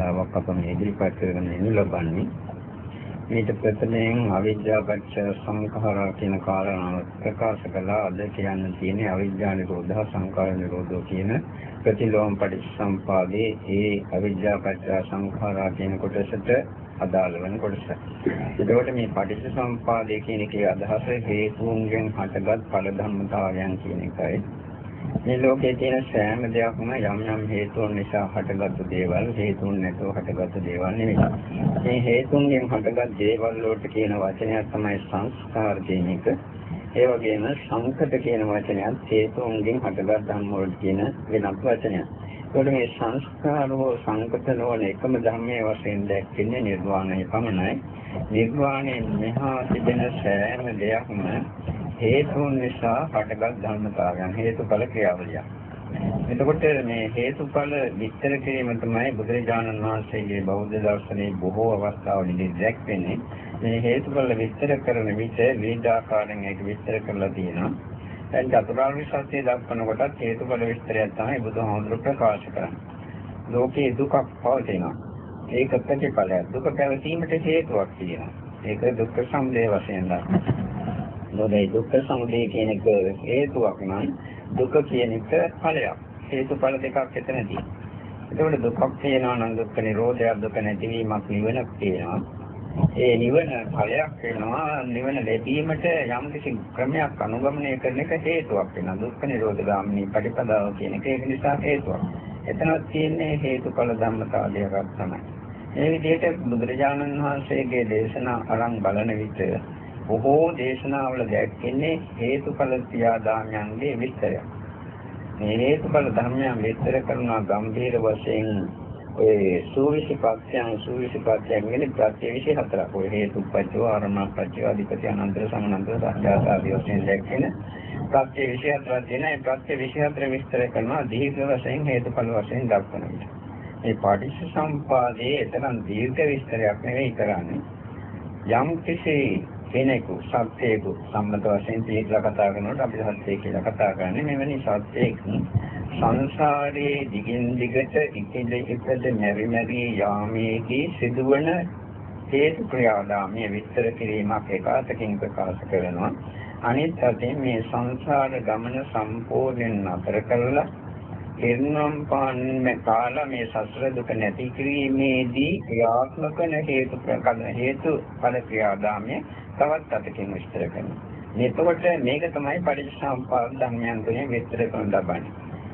මාලාවක් අප මේ ඉදිරිපත් කරගෙන ඉනු ලබන්නේ. මේක ප්‍රථමයෙන් අවිද්‍යාපච්ච සංඛාරා කියන කාරණාව ප්‍රකාශ කළා. අද කියන්න තියෙන්නේ අවිද්‍යා නිරෝධ සංඛාර නිරෝධෝ කියන ප්‍රතිලෝම පටිච්චසම්පාදේ ඒ අවිද්‍යාපච්ච සංඛාරා කියන කොටසට අදාළ වෙන කොටස. එතකොට මේ පටිච්චසම්පාදේ කියන එකේ අදහස හේතුන්ගෙන් හටගත් ඵල ධර්මතාවයන් කියන එකයි. මේ ලෝකයේ තියෙන සෑම දෙයක්ම යම් යම් හේතුන් නිසා හටගත්තු දේවල් හේතුන් නැතුව හටගත්තු දේවල් නෙවෙයි. මේ හේතුන්ගෙන් හටගත් දේවල් වලට කියන වචනයක් තමයි සංස්කාර කියන එක. ඒ වගේම සංකත කියන වචනයත් හේතුන්ගෙන් හටගත් ධර්ම වලට කියන වෙනත් වචනයක්. ඒකට මේ සංස්කාර හෝ සංකත නොවන එකම ධර්මයේ වශයෙන් දැක්වෙන්නේ නිර්වාණය පමණයි. නිර්වාණයෙන් මෙහා තිබෙන සෑම දෙයක්ම හේතුන් නිසා හටගත් ධර්මතාවයන් හේතුඵල ක්‍රියාවලියක්. එතකොට මේ හේතුඵල විස්තර කිරීම තමයි බුදුරජාණන් වහන්සේගේ බෞද්ධ දර්ශනයේ බොහෝ අවස්ථාවලදී දැක්වෙන්නේ. මේ හේතුඵල විස්තර කරන විට විවිධාකාරයෙන් ඒක විස්තර කරලා තියෙනවා. දැන් චතුරාර්ය සත්‍ය දක්වන කොටත් හේතුඵල විස්තරයක් තමයි බුදුහාමුදුරු ප්‍රකාශ කරන්නේ. ලෝකේ දුකක් පවතිනවා. ඒක ප්‍රතිඵලයක්. දුක පැවතීමට හේතුවක් තියෙනවා. ඒක දුක්ඛ සමුදය වශයෙන් දක්වනවා. මොකද දුක්ඛ සමුදය කියන එක හේතුවක් නම් දුක කියන එක ඵලයක්. හේතුඵල දෙකක් එතන තියෙනවා. එතකොට දුකක් තියෙනවා නම් දුක්ඛ නිරෝධයක් දුක නැතිවීමක් නිවනක් තියෙනවා. ඒ නිවන ඵලයක් වෙනවා නිවන ලැබීමට යම් කිසි ක්‍රමයක් අනුගමනය කරන එක හේතුවක් වෙනවා දුක්ඛ නිරෝධ ගාමිනී පටිපදාව කියන එක ඒක නිසා හේතුවක්. එතනත් තියෙන්නේ හේතුඵල ධම්මතාවයක් තමයි. මේ විදිහට බුදුරජාණන් වහන්සේගේ දේශනා අරන් බලන විට බොහෝ දේශනාවල දැක්වෙන්නේ හේතුඵල ක්‍රියාදාමයන්ගේ විස්තරයක්. මේ හේතුඵල ධර්මයන් විස්තර කරනවා ගම්භීර වශයෙන් ඔය සූවිසි පක්ෂයන් සූවිසි පක්ෂයන් කියන්නේ ප්‍රත්‍ය 24ක්. ඔය හේතුපච්චව ආරමණපච්චව අධිපති අනන්තර සමනන්තර සත්‍යාසාදී වශයෙන් දැක්වෙන ප්‍රත්‍ය 24ක් දෙන ඒ ප්‍රත්‍ය 24 විස්තර කරනවා දීර්ඝ වශයෙන් හේතුඵල වශයෙන් දක්වන විට. මේ පාටිච්චසම්පාදයේ එතරම් දීර්ඝ විස්තරයක් නෙවෙයි කරන්නේ. යම් කිසි කෙනෙකු සත්‍යයක සම්මත වශයෙන් පිළිලා කතා කරනකොට අපි සත්‍යය කියලා කතා කරන්නේ මෙවැනි සත්‍යයක. සංසාරයේ දිගින් දිගට ඉතිලි ඉපද මෙරි මෙරි යාමේදී සිදුවන හේතු ක්‍රියාදාමයේ විස්තර කිරීමක් එකwidehatකින් ප්‍රකාශ කරනවා. අනිත් අතින් මේ සංසාර ගමන සම්පූර්ණයෙන් නතර කරලා එන්නම් පාන්නේ කාලා මේ සසර දුක නැති කිරීමේදී ක්‍රියාත්මක වන හේතු ප්‍රකල්ප හේතු ඵල ක්‍රියාදාමයේ තවත් අතකින් විස්තර කරනවා. එතකොට මේක තමයි පටිච්චසමුප්පාද ධර්මයන් තුනේ විස්තර කරන ලබන්නේ.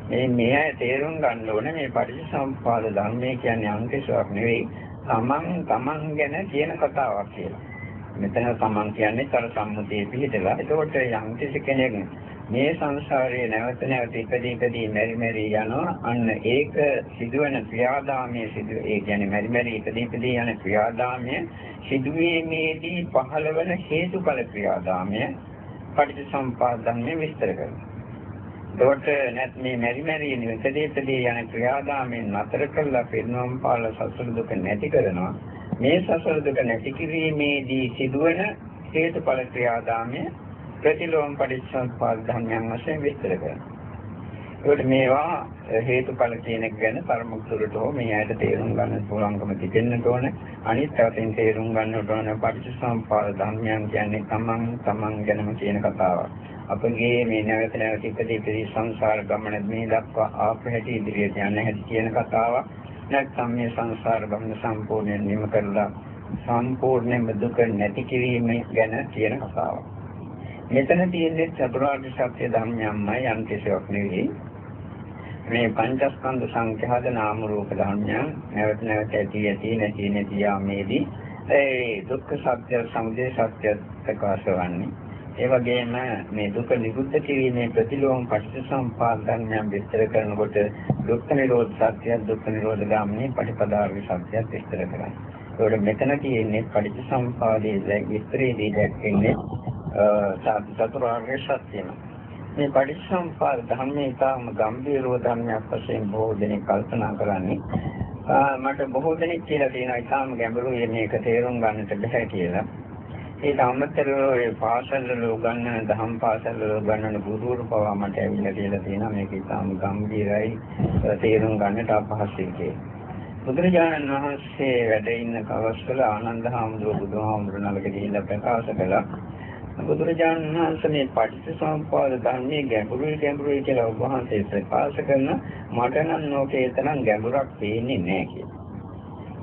මේ මේ අය තේරුම් ගන්න ඕනේ මේ පටිච්චසමුප්පාද ධර්මය කියන්නේ අංකේශයක් නෙවෙයි. තමන් තමන් ගැන කියන කතාවක් කියලා. මෙතන තමන් කියන්නේ තර සම්මුතියේ පිළිදලා. එතකොට යම් කෙනෙක් මේ සංසාරයේ නැවත නැවත ඉපදී ඉපදී මෙරි මෙරි යනවා. අන්න ඒක සිදුවන ක්‍රියාදාමයේ සිදු ඒ කියන්නේ මෙරි මෙරි ඉපදී ඉපදී යන ක්‍රියාදාමය සිදුවීමේදී පහළ වෙන හේතුඵල ක්‍රියාදාමය පටිච්චසම්පාදන්නේ විස්තර කරනවා. ඒකට නැත් මේ මෙරි මෙරි ඉපදී ඉපදී යන ක්‍රියාදාමයෙන් නතර කළා පිරිනොම් පාල සසල දුක නැති කරනවා. මේ සසල දුක නැති කිරීමේදී සිදුවන හේතුඵල ක්‍රියාදාමය ප්‍රතිලෝම පටිච්චසමුප්පාද ධර්මයන් වශයෙන් විස්තර කරනවා. ඒකට මේවා හේතුඵල කියන එක ගැන තරමුතුරට හෝ මේ ඇයිද තේරුම් ගන්න පුළුවන්කම තිබෙන්නට ඕන. අනිත් පැත්තෙන් තේරුම් ගන්නට ඕන පටිච්චසමුප්පාද ධර්මයන් කියන්නේ තමන් තමන් ගැනම කියන කතාවක්. අපගේ මේ නැවත නැවත ඉපදී ඉපදී සංසාර ගමන මේ දක්වා ආපු හැටි ඉදිරියට යන හැටි කියන කතාවක්. නැත්නම් මේ සංසාර ගමන සම්පූර්ණයෙන් නිම කරලා සම්පූර්ණයෙන්ම දුක නැති කිරීම ගැන කියන කතාවක්. මෙතන තියෙන්නේ චතුරාර්ය සත්‍ය ධර්මයන්මයි යම් කිසිවක් නෙවෙයි. මේ පංචස්කන්ධ සංඛ්‍යාත නාම රූප ධර්මයන් නැවත නැවත ඇති ඇති නැති නැති යාමේදී ඒ දුක්ඛ සත්‍ය සමුදය සත්‍ය ප්‍රකාශ වන්නේ. ඒ වගේම මේ දුක නිරුද්ධ කිරීමේ ප්‍රතිලෝම පටිච්චසමුප්පාද ධර්මයන් විස්තර කරනකොට දුක්ඛ නිරෝධ සත්‍ය දුක්ඛ නිරෝධ ගාමිනී පටිපදාර්ථ සත්‍ය විස්තර කරන්නේ. ඒකට මෙතන තියෙන්නේ පටිච්චසමුපාදයේ විස්තරයේදී දැක්වෙන්නේ චතුරාර්ය සත්‍යම. මේ පටිච්චසමුප්පාද ධර්මයේ තාම ගැඹීරව ධර්මයක් වශයෙන් බොහෝ දෙනෙක් කල්පනා කරන්නේ. මට බොහෝ දෙනෙක් කියලා තියෙනවා ඊටාම ගැඹුරුයි මේක තේරුම් ගන්නට බැහැ කියලා. ඒක අමතරව ඒ පාසල්වල උගන්වන දහම් පාසල්වල උගන්වන ගුරුවරු පවා මට ඇවිල්ලා කියලා තියෙනවා මේක ඊටාම ගැඹීරයි තේරුම් ගන්නට අපහසුයි කියලා. බුදුරජාණන් වහන්සේ වැඩ ඉන්න කවස්වල ආනන්ද හාමුදුරුවෝ බුදුහාමුදුරුවෝ ළඟට ගිහිල්ලා ප්‍රකාශ කළා. බුදුරජාණන් වහන්සේ මේ පටිච්චසමුප්පාද ධර්මයේ ගැඹුරුයි ගැඹුරුයි කියලා ඔබ වහන්සේ ප්‍රකාශ කරන මට නම් ලෝකේ තරම් ගැඹුරක් පේන්නේ නැහැ කියලා.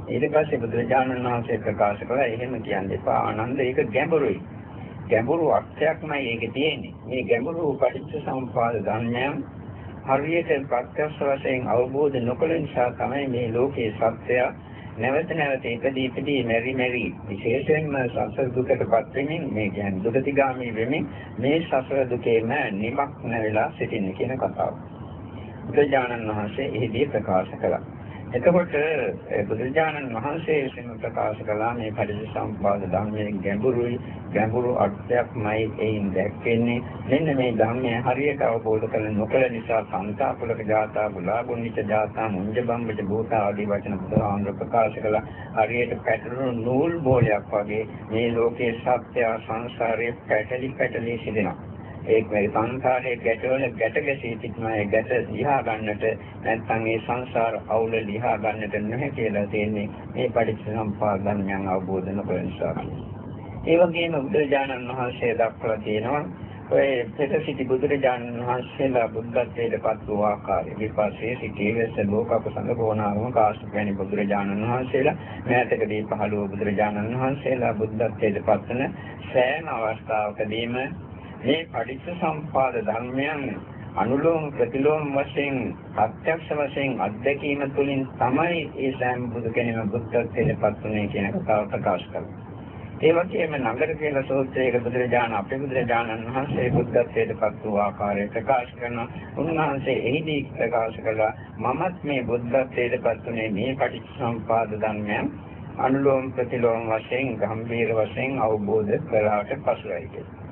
ඊට පස්සේ බුදුරජාණන් වහන්සේ ප්‍රකාශ කළා එහෙම කියන්න එපා ආනන්ද ඒක ගැඹුරුයි. ගැඹුරු අර්ථයක්මයි ඒකේ තියෙන්නේ. මේ ගැඹුරු පටිච්චසමුප්පාද ධර්මයන් හරියට ප්‍රත්‍යක්ෂ වශයෙන් අවබෝධ නොකළ නිසා තමයි මේ ලෝකයේ සත්‍යය නැවත නැවත ඉදදී ඉදදී මෙරි මෙරි විශේෂයෙන්ම සසර දුකටපත් වෙමින් මේ කියන්නේ දුගතිගාමී වෙමින් මේ සසර දුකේම නිමක්න වෙලා සිටින්න කියන කතාව. බුදුජානන් වහන්සේ එහිදී ප්‍රකාශ කළා. එතකොට බුදුරජාණන් වහන්සේ විසින් ප්‍රකාශ කළා මේ පටිච්චසමුප්පාද ධර්මයේ ගැඹුරුයි ගැඹුරු අර්ථයක්මයි එයින් දැක්වෙන්නේ මෙන්න මේ ධර්මය හරියට අවබෝධ කර නොකළ නිසා සංසාපුලක ජාතා ගුලාගුණිත ජාතා මුංජ බම්බට භූත ආදී වචන බුදුහාමුදුර ප්‍රකාශ කළා. හරියට පැටළුණු නූල් බෝලයක් වගේ මේ ලෝකේ සත්‍ය සංසාරයේ පැටලි පැටලි සිදෙනවා. ඒක මේ සංසාරයේ ගැටවල ගැට ගැසී සිටින ඒ ගැට ලිහා ගන්නට නැත්නම් ඒ සංසාර අවුල ලිහා ගන්නට නැහැ කියලා තියෙන්නේ මේ පටිච්චසමුප්පාද ධර්මයන් අවබෝධ නොකරන නිසා. ඒ වගේම බුදුරජාණන් වහන්සේ දක්වලා තියෙනවා ඔය පෙර සිටි බුදුරජාණන් වහන්සේලා බුද්ධත්වයට පත් වූ ආකාරය විපස්සේ සිටීවෙස ලෝකක සංගෝණාරම කාශ්‍යප වැනි බුදුරජාණන් වහන්සේලා මෑතකදී පහළ වූ බුදුරජාණන් වහන්සේලා බුද්ධත්වයට පත්වන සෑම අවස්ථාවකදීම මේ පටිච්ච සම්පාද ධර්මයන් අනුලෝම ප්‍රතිලෝම වශයෙන් ප්‍රත්‍යක්ෂ වශයෙන් අත්දැකීම තුළින් තමයි ඒ සෑම බුදු කෙනෙකුම බුද්ධත්වයට පත් වුනේ කියන කතාව ප්‍රකාශ කරන්නේ. ඒ වගේම නගර කියලා සූත්‍රයක බුදුරජාණන් අපේ බුදුරජාණන් වහන්සේ බුද්ධත්වයට පත් වූ ආකාරය ප්‍රකාශ කරනවා. උන්වහන්සේ එහිදී ප්‍රකාශ කළා මමත් මේ බුද්ධත්වයට පත් වුනේ මේ පටිච්චසමුපාද ධර්මයන් අනුලෝම ප්‍රතිලෝම වශයෙන් ගම්භීර වශයෙන් අවබෝධ කරාට පසුයි කියලා.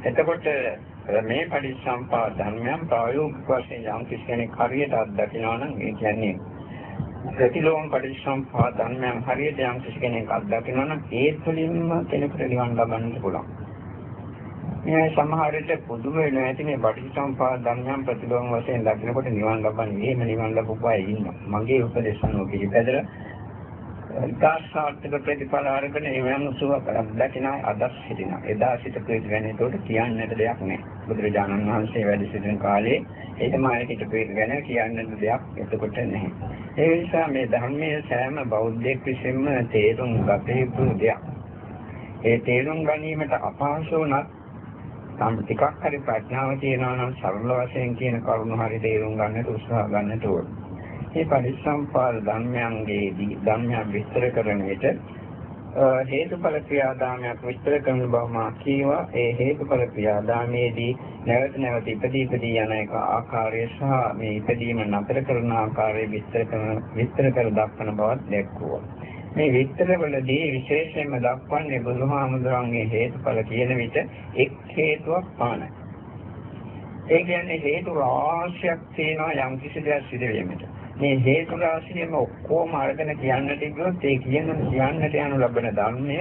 එතකොට මේ පටිච්චසම්පාද ධර්මයන් ප්‍රායෝගික වශයෙන් යම් කෙනෙක් හරියට අත්දකිනවා නම් ඒ කියන්නේ ප්‍රතිලෝම පටිච්චසම්පාද ධර්මයන් හරියට යම් කෙනෙක් අත්දකිනවා නම් ඒ තුළින්ම කෙනෙකුට නිවන් ලබන්නට පුළුවන්. මේ සමහර විට පුදුම වෙන ඇති මේ පටිච්චසම්පාද ධර්මයන් ප්‍රතිලෝම වශයෙන් දකිනකොට නිවන් ලබන්නේ එහෙම නිවන් ලබපු අය ඉන්නවා. මගේ උපදේශ අනුව පිළිපැදලා ඉතාසාර්ථක ප්‍රතිඵල අරගෙන එවැනි සුවයක් දැකින අදස් සිටිනවා. එදා සිට ප්‍රතිගැන ඒකට කියන්නට දෙයක් නැහැ. බුදුරජාණන් වහන්සේ වැඩ සිටින කාලේ ඒකම ආයෙත් ප්‍රතිගැන කියන්නට දෙයක් එතකොට නැහැ. ඒ නිසා මේ ධර්මයේ සෑම බෞද්ධයෙක් විසින්ම තේරුම් ගත යුතු දෙයක්. ඒ තේරුම් ගැනීමට අපහසු වුණත් තම ටිකක් හරි ප්‍රඥාව තියෙනවා නම් සරල වශයෙන් කියන කරුණු හරි තේරුම් ගන්නට උත්සාහ ගන්නට ඕනේ. මේ පරිසම්පාද ධර්මයන්ගේදී ධර්මයන් විස්තර කරන විට හේතුඵල ක්‍රියාදාමයක් විස්තර කරන බව මා කීවා. ඒ හේතුඵල ක්‍රියාදාමයේදී නැවත නැවත ඉපදී ඉපදී යන එක ආකාරය සහ මේ ඉපදීම නතර කරන ආකාරය විස්තර කරන විස්තර කර දක්වන බවත් දැක්වුවා. මේ විස්තරවලදී විශේෂයෙන්ම දක්වන්නේ බුදුහාමුදුරන්ගේ හේතුඵල කියන විට එක් හේතුවක් පමණයි. ඒ කියන්නේ හේතු රාශියක් තියෙනවා යම් කිසි දෙයක් සිදු වීමට මේ හේතු රාශියම ඔක්කොම අරගෙන කියන්නට ගියොත් ඒ කියන කියන්නට යනු ලබන ධර්මය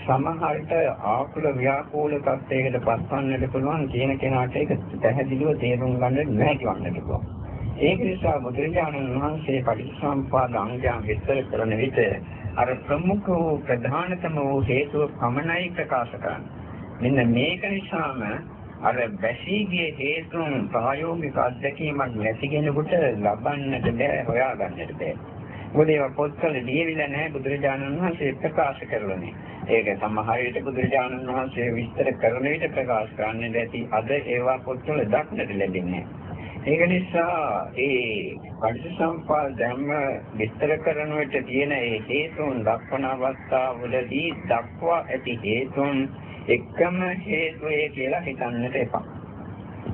සමහරට ආකුල ව්‍යාකූල තත්යකට පත්වන්නට පුළුවන් කියන කෙනාට ඒක පැහැදිලිව තේරුම් ගන්න නැතිවන්නට පුළුවන්. ඒක නිසා බුදුරජාණන් වහන්සේ පටිච්චසමුපාද අංගයන් විස්තර කරන විට අර ප්‍රමුඛ වූ ප්‍රධානතම වූ හේතුව පමණයි ප්‍රකාශ කරන්නේ. මෙන්න මේක නිසාම අර බැසී ගිය හේතුන් ප්‍රායෝගික අත්දැකීමක් නැති කෙනෙකුට ලබන්නට බෑ හොයාගන්නට බෑ. මොකද ඒවා පොත්වල ලියවිලා නැහැ බුදුරජාණන් වහන්සේ ප්‍රකාශ කරන්නේ. ඒක සමහර විට බුදුරජාණන් වහන්සේ විස්තර කරන විට ප්‍රකාශ කරන්නේ නැති අද ඒවා පොත්වල දක්නට ලැබෙන්නේ ඒක නිසා ඒ පටිච්චසමුප්පාද ධර්ම විස්තර කරන විට තියෙන ඒ හේතුන් දක්වන අවස්ථාවලදී දක්වා ඇති හේතුන් එකම හේතුවේ කියලා හිතන්නට එපා.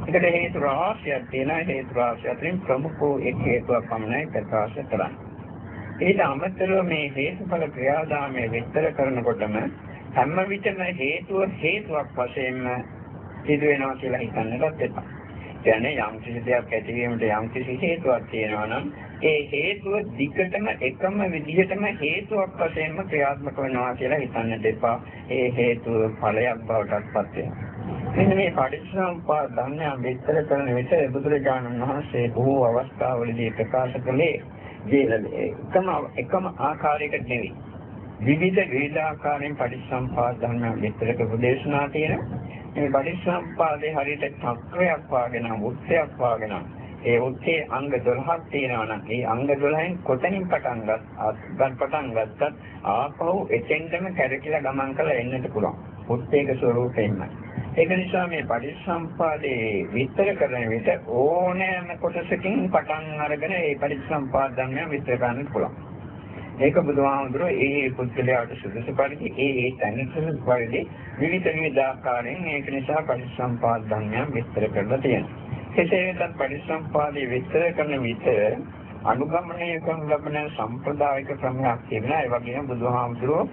ඒකට හේතු රාශියක් තියෙනවා හේතු රාශිය අතරින් ප්‍රමුඛ එක් හේතුවක් පමණයි ප්‍රකාශ කරන්නේ. ඊට අමතරව මේ හේතුඵල ක්‍රියාදාමයේ විස්තර කරනකොටම හැම විටම හේතුව හේතුවක් වශයෙන්ම සිදු වෙනවා කියලා හිතන්නට එපා. කියන්නේ යම් කිසි දෙයක් ඇතිවීමට යම් කිසි හේතුවක් තියෙනවා නම් ඒ හේතුව දිගටම එකම විදිහටම හේතුවක් වශයෙන්ම ක්‍රියාත්මක වෙනවා කියලා හිතන්නට එපා. ඒ හේතුව ඵලයක් බවටත් පත් වෙනවා. මෙන්න මේ පටිච්චසමුප්පාද ධර්මයන් විස්තර කරන විට බුදුරජාණන් වහන්සේ බොහෝ අවස්ථාවලදී ප්‍රකාශ කළේ එකම එකම ආකාරයකට නෙවෙයි. විවිධ විවිධාකාරයෙන් පටිච්චසම්පාද ධර්ම විස්තර කරපු දේශනා තියෙන මේ පටිච්චසම්පාදේ හරියට චක්‍රයක් වාගෙන වෘත්තයක් වාගෙන ඒ වෘත්තේ අංග 12ක් තියෙනවා නම් ඒ අංග 12න් කොතනින් පටන් ගත්තත් පටන් ගත්තත් ආපහු එතෙන්ටම කැරකිලා ගමන් කරලා එන්නට පුළුවන්. වෘත්තේක ස්වરૂපයෙන්මයි. ඒක නිසා මේ පටිච්චසම්පාදේ විස්තර කරන විට ඕනෑම කොටසකින් පටන් අරගෙන ඒ පටිච්චසම්පාද ධර්මය විස්තර කරන්න පුළුවන්. ඒක බුදුහාමුදුරුවෝ ඒ පුද්ගලයාට සුදුසු පරිදි ඒ ඒ තැනට සුදුසු පරිදි විවිධ විවිධ ආකාරයෙන් ඒක නිසා පටිච්චසම්පාද ධර්මය විස්තර කරලා තියෙනවා. කෙසේ වෙතත් පටිච්චසම්පාදේ විස්තර කරන විට අනුගමනය කරන ලබන සම්ප්‍රදායික ක්‍රමයක් තිබෙනවා. ඒ වගේම බුදුහාමුදුරුවෝ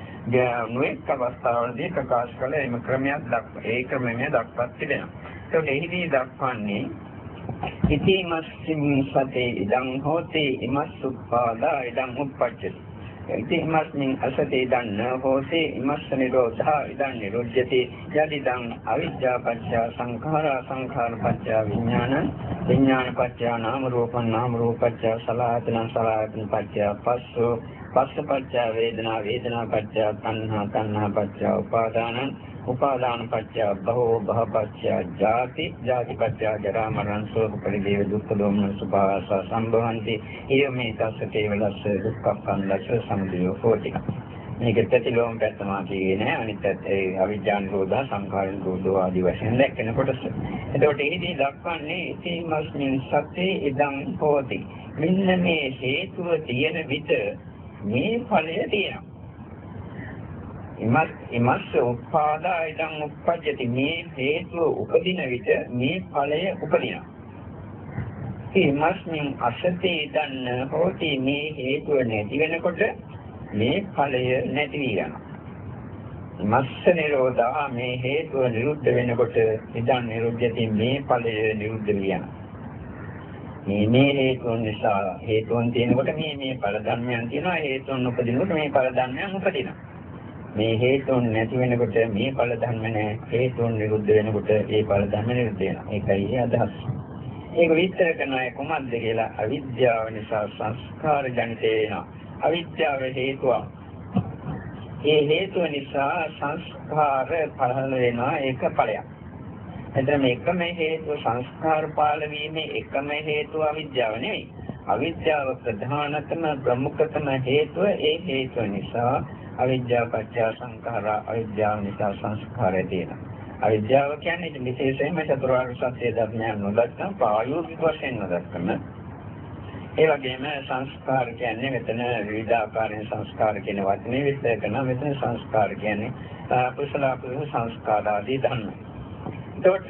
නොඑක් අවස්ථාවලදී ප්‍රකාශ කළ එම ක්‍රමයක් දක්වා ඒ ක්‍රමය දක්වා තිබෙනවා. ඒකට එහිදී දක්වන්නේ ඉතිමස්සින් සතේ ඉදං හෝති ඉමස්සුප්පාදා ඉදං උප්පජ්ජති ඉතිමස්මින් අසතේ දන්න හෝසේ ඉමස්ස නිරෝධා ඉදං නිරුද්ධති යදිදං අවිද්‍යා පත්‍ය සංඛාරා සංඛාර පත්‍ය විඥාන විඥාන පත්‍ය නාම රූපං නාම රූපත්‍ය සලආයතන සලආයතන පත්‍ය පස්සෝ පස්ස පත්‍ය වේදනා වේදනා පත්‍ය තණ්හා තණ්හා පත්‍ය උපාදානං උපාදාන පත්‍ය භවෝ භව පත්‍ය ජාති ජාති පත්‍ය ජරා මරණ ශෝක පරිදේව දුක්ඛ දෝමන සුභාස සම්භවಂತಿ ඊයමේ තස්ස කේවලස්ස දුක්ඛප්පන්දස්ස සමුදයෝ හෝති මේක ප්‍රතිලෝම පැත්තමා කියන්නේ අනිත් ඒ අවිජ්ජාන රෝධා සංඛාරණ රෝධෝ ආදී වශයෙන් දැක්කන කොටස. එතකොට එහිදී දක්වන්නේ ඉතිමස්මින් සත්‍යේ ඉදං හෝති. මෙන්න මේ හේතුව තියෙන විට මේ ඵලය තියෙනවා. ඉමස් ඉමස්ස උපාදා ඉදං උප්පජ්ජති මේ හේතුව උපදින විට මේ ඵලය උපදිනවා. ඉමස්මින් අසතේ ඉදන් හෝති මේ හේතුව නැති වෙනකොට මේ ඵලය නැති වෙනවා. මස්ස නිරෝධා මේ හේතුව නිරුද්ධ වෙනකොට ඉදන් නිරුද්ධති මේ ඵලය නිරුද්ධ වෙනවා. මේ මේ හේතුන් නිසා හේතුන් තියෙනකොට මේ මේ ඵල ධර්මයන් තියෙනවා හේතුන් උපදිනකොට මේ ඵල ධර්මයන් උපදිනවා. මේ හේතුන් නැති වෙනකොට මේ ඵල ධර්ම නැහැ. හේතුන් නිරුද්ධ වෙනකොට ඒ ඵල ධර්ම නිරුද්ධ වෙනවා. ඒකයි අදහස්. ඒක විස්තර කරනවා කොහොමද කියලා අවිද්‍යාව නිසා සංස්කාර ජනිත වෙනවා. අවිද්‍යාව හේතුව. ඒ හේතුව නිසා සංස්කාර පහළ වෙනවා ඒක ඵලයක්. එතන මේකම හේතුව සංස්කාර පාල වීමේ එකම හේතුව අවිද්‍යාව නෙවෙයි. අවිද්‍යාව ප්‍රධානතම ප්‍රමුඛතම හේතුව ඒ හේතුව නිසා අවිද්‍යාව පත්‍ය සංඛාරා අවිද්‍යාව නිසා සංස්කාරය තියෙනවා. අවිද්‍යාව කියන්නේ ඉතින් විශේෂයෙන්ම චතුරාර්ය සත්‍ය ධර්මයන් නොදක්න ප්‍රායෝගික වශයෙන් නොදක්න ඒ වගේම සංස්කාර කියන්නේ මෙතන විවිධ ආකාරයෙන් සංස්කාර කියන වචනේ විස්තර කරනවා මෙතන සංස්කාර කියන්නේ කුසල අකුසල සංස්කාර ආදී ධර්ම. එතකොට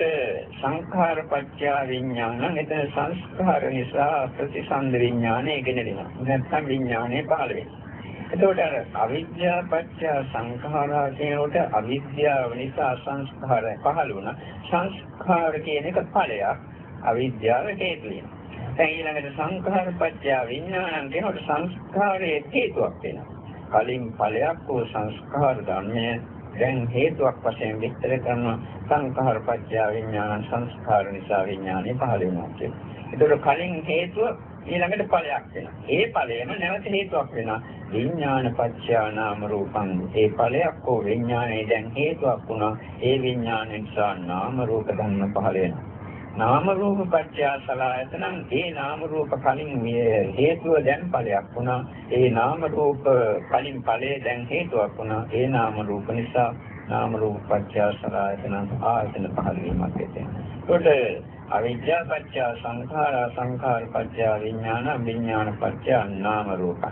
සංඛාර පත්‍ය විඥාන එතන සංස්කාර නිසා ප්‍රතිසන්ද විඥානය ගෙනෙනවා. නැත්නම් විඥානය පහළ වෙනවා. එතකොට අර අවිද්‍යාව පත්‍ය සංඛාරා කියනකොට අවිද්‍යාව නිසා සංස්කාර පහළ වුණා. සංස්කාර කියන එක ඵලයක් අවිද්‍යාව හේතු වෙනවා. දැන් ඊළඟට සංඛාර පත්‍ය විඥානං කියනකොට සංස්කාරයේ හේතුවක් වෙනවා. කලින් ඵලයක් වූ සංස්කාර ධර්මය දැන් හේතුවක් වශයෙන් විස්තර කරනවා සංඛාර පත්‍ය විඥාන සංස්කාර නිසා විඥානෙ පහළ වෙනවා කියන්නේ. ඒතකොට කලින් හේතුව ඊළඟට ඵලයක් වෙනවා. ඒ ඵලයම නැවත හේතුවක් වෙනවා. විඥාන පත්‍යා නාම රූපං. ඒ ඵලයක් හෝ විඥානයේ දැන් හේතුවක් වුණා. ඒ විඥාන නිසා නාම රූප ධර්ම පහළ වෙනවා. නාම රූප පත්‍යා සලආයතනං ඒ නාම රූප කලින් හේතුව දැන් ඵලයක් වුණා. ඒ නාම රූප කලින් ඵලයේ දැන් හේතුවක් වුණා. ඒ නාම රූප නිසා නාම රූප පත්‍යා සලආයතනං ආයතන පහළ වීමක් ඇති. අවිද්‍යා පත්‍ය සංඛාරා සංඛාර පත්‍ය විඥාන විඥාන පත්‍ය නාම රූප.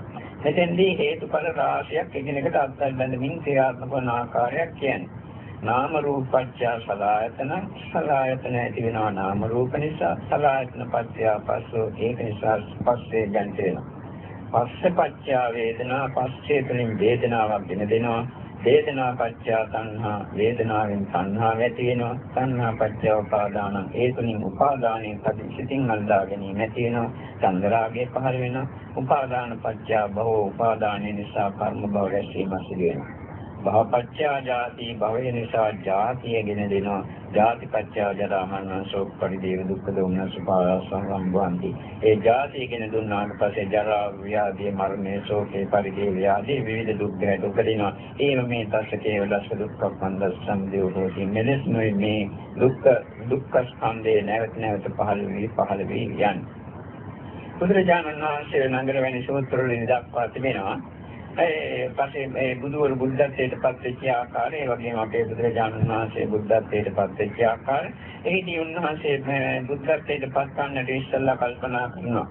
මෙතෙන්දී හේතුඵල රාශියක් එකිනෙකට අත්දැකීමෙන් ක්‍රියාත්මක වන ආකාරයක් කියන්නේ. නාම රූපච්ඡ සලායතන. සලායතන ඇති වෙනවා නාම රූප නිසා. සලායතන පත්‍ය පස්සෝ ඒක නිසා පස්සේ ගැන්ට පස්සේ පත්‍ය වේදනා පස්සේ තුලින් වේදනාවක් වෙන දෙනවා. වේදනා පත්‍ය සංහා වේදනාවෙන් සංහා ඇති වෙනවා. සංහා පත්‍ය උපාදාන ඒ තුලින් උපාදානයේ ප්‍රතිශිතින් අල්ලා ගැනීම ඇති වෙනවා. චන්දරාගය පහළ වෙනවා. උපාදාන පත්‍ය භව උපාදානයේ නිසා කර්ම භව රැස්වීම සිදු වෙනවා. භවපච්චා ජාති භවය නිසා ජාතියගෙන දෙනවා. ජාතිපච්චා ජරා මරණ ශෝක පරිදේව දුක්ඛ දෝමන සුපාසංගම්බන්ති ඒ ජාතියගෙන දුන්නාට පස්සේ ජරා ව්‍යාධි මරණය ශෝකේ පරිදේව ව්‍යාධි විවිධ දුක් ගැට උපදිනවා. ඒව මේ තස්ස කේවලස්ස දුක්ඛ පන්ද සම්දේව හෝති මෙලෙස් නොයි මේ දුක්ඛ දුක්ඛ ස්කන්ධේ නැවත නැවත පහළ වී පහළ වී යන්නේ. බුදුරජාණන් වහන්සේ නගර වැනි සූත්‍රවලින් දක්වා තිබෙනවා ඒ පස්සේ මේ බුදුවරු බුද්ධත්වයට පත් වෙච්ච ආකාරය ඒ වගේම අපේ බුදුරජාණන් වහන්සේ බුද්ධත්වයට පත් වෙච්ච ආකාරය. එහිදී උන්වහන්සේ බුද්ධත්වයට පත් ගන්නට ඉස්සෙල්ලා කල්පනා කරනවා.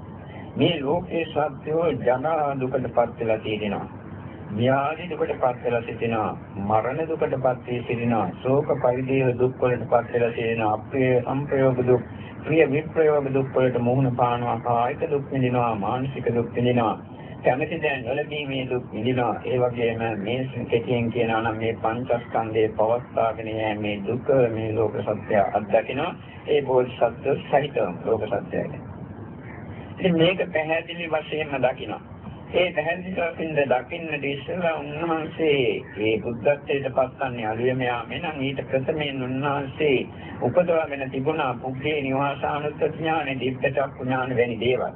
මේ ලෝකේ සත්‍යෝ ජනා දුකට පත් වෙලා තියෙනවා. ව්‍යාධි දුකට පත් වෙලා සිටිනවා. මරණ දුකට පත් වී සිටිනවා. ශෝක පරිදේව දුක් වලට පත් වෙලා තියෙනවා අපේ සංප්‍රයෝග දුක් ප්‍රිය විප්‍රයෝග දුක් වලට මුහුණ පානවා. කායික දුක් විඳිනවා. මානසික දුක් විඳිනවා. කැමති දැන් නොලැබීමේ දුක් විඳිනවා. ඒ වගේම මේ කෙටියෙන් කියනවා නම් මේ පංචස්කන්ධයේ පවස්තාගෙන යෑමේ දුක මේ ලෝක සත්‍ය අත්දකිනවා. ඒ බෝධිසත්ව සහිතව ලෝක සත්‍යයයි. ඉතින් මේක පැහැදිලි වශයෙන්ම දකිනවා. ඒ පැහැදිලි වශයෙන් දකින්නට ඉස්සෙල්ලා උන්වහන්සේ මේ බුද්ධත්වයට පස්සන්නේ අලුයම යාමේ නම් ඊට ප්‍රථමයෙන් උන්වහන්සේ උපදවාගෙන තිබුණා පුද්ගේ නිවාසානුස්සති ඥානෙ, දිබ්බචක්ඛ ඥාන වැනි දේවල්.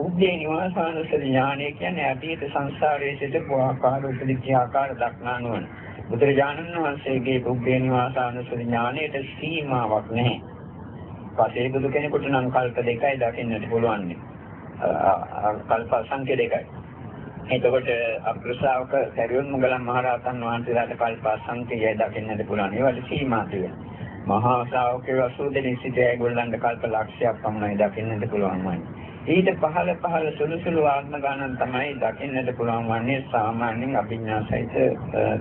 උද්දී නිවාසානුස්සති ඥානය කියන්නේ අතීත සංසාරයේ සිට ආකාර උපදිච්ච ආකාර දක්නා නුවණ. බුදුරජාණන් වහන්සේගේ උද්දී නිවාසානුස්සති ඥානයට සීමාවක් නැහැ. පසේ බුදු කෙනෙකුට නම් කල්ප දෙකයි දකින්නට පුළුවන්. කල්ප සංඛ්‍ය දෙකයි. එතකොට අප්‍රසාවක සරියුන් මුගලන් මහරහතන් වහන්සේලාට කල්ප සංඛ්‍යය දකින්නට පුළුවන්. ඒවට සීමා තියෙනවා. මහා ශ්‍රාවකයෝ 80 දෙනෙක් සිට ඒගොල්ලන්ට කල්ප ලක්ෂයක් පමණයි දකින්නට පුළුවන් වන්නේ. ඊට පහළ පහළ සුළු සුළු ආත්ම ගණන් තමයි දකින්නට පුළුවන් වන්නේ සාමාන්‍යයෙන් අභිඥා සහිත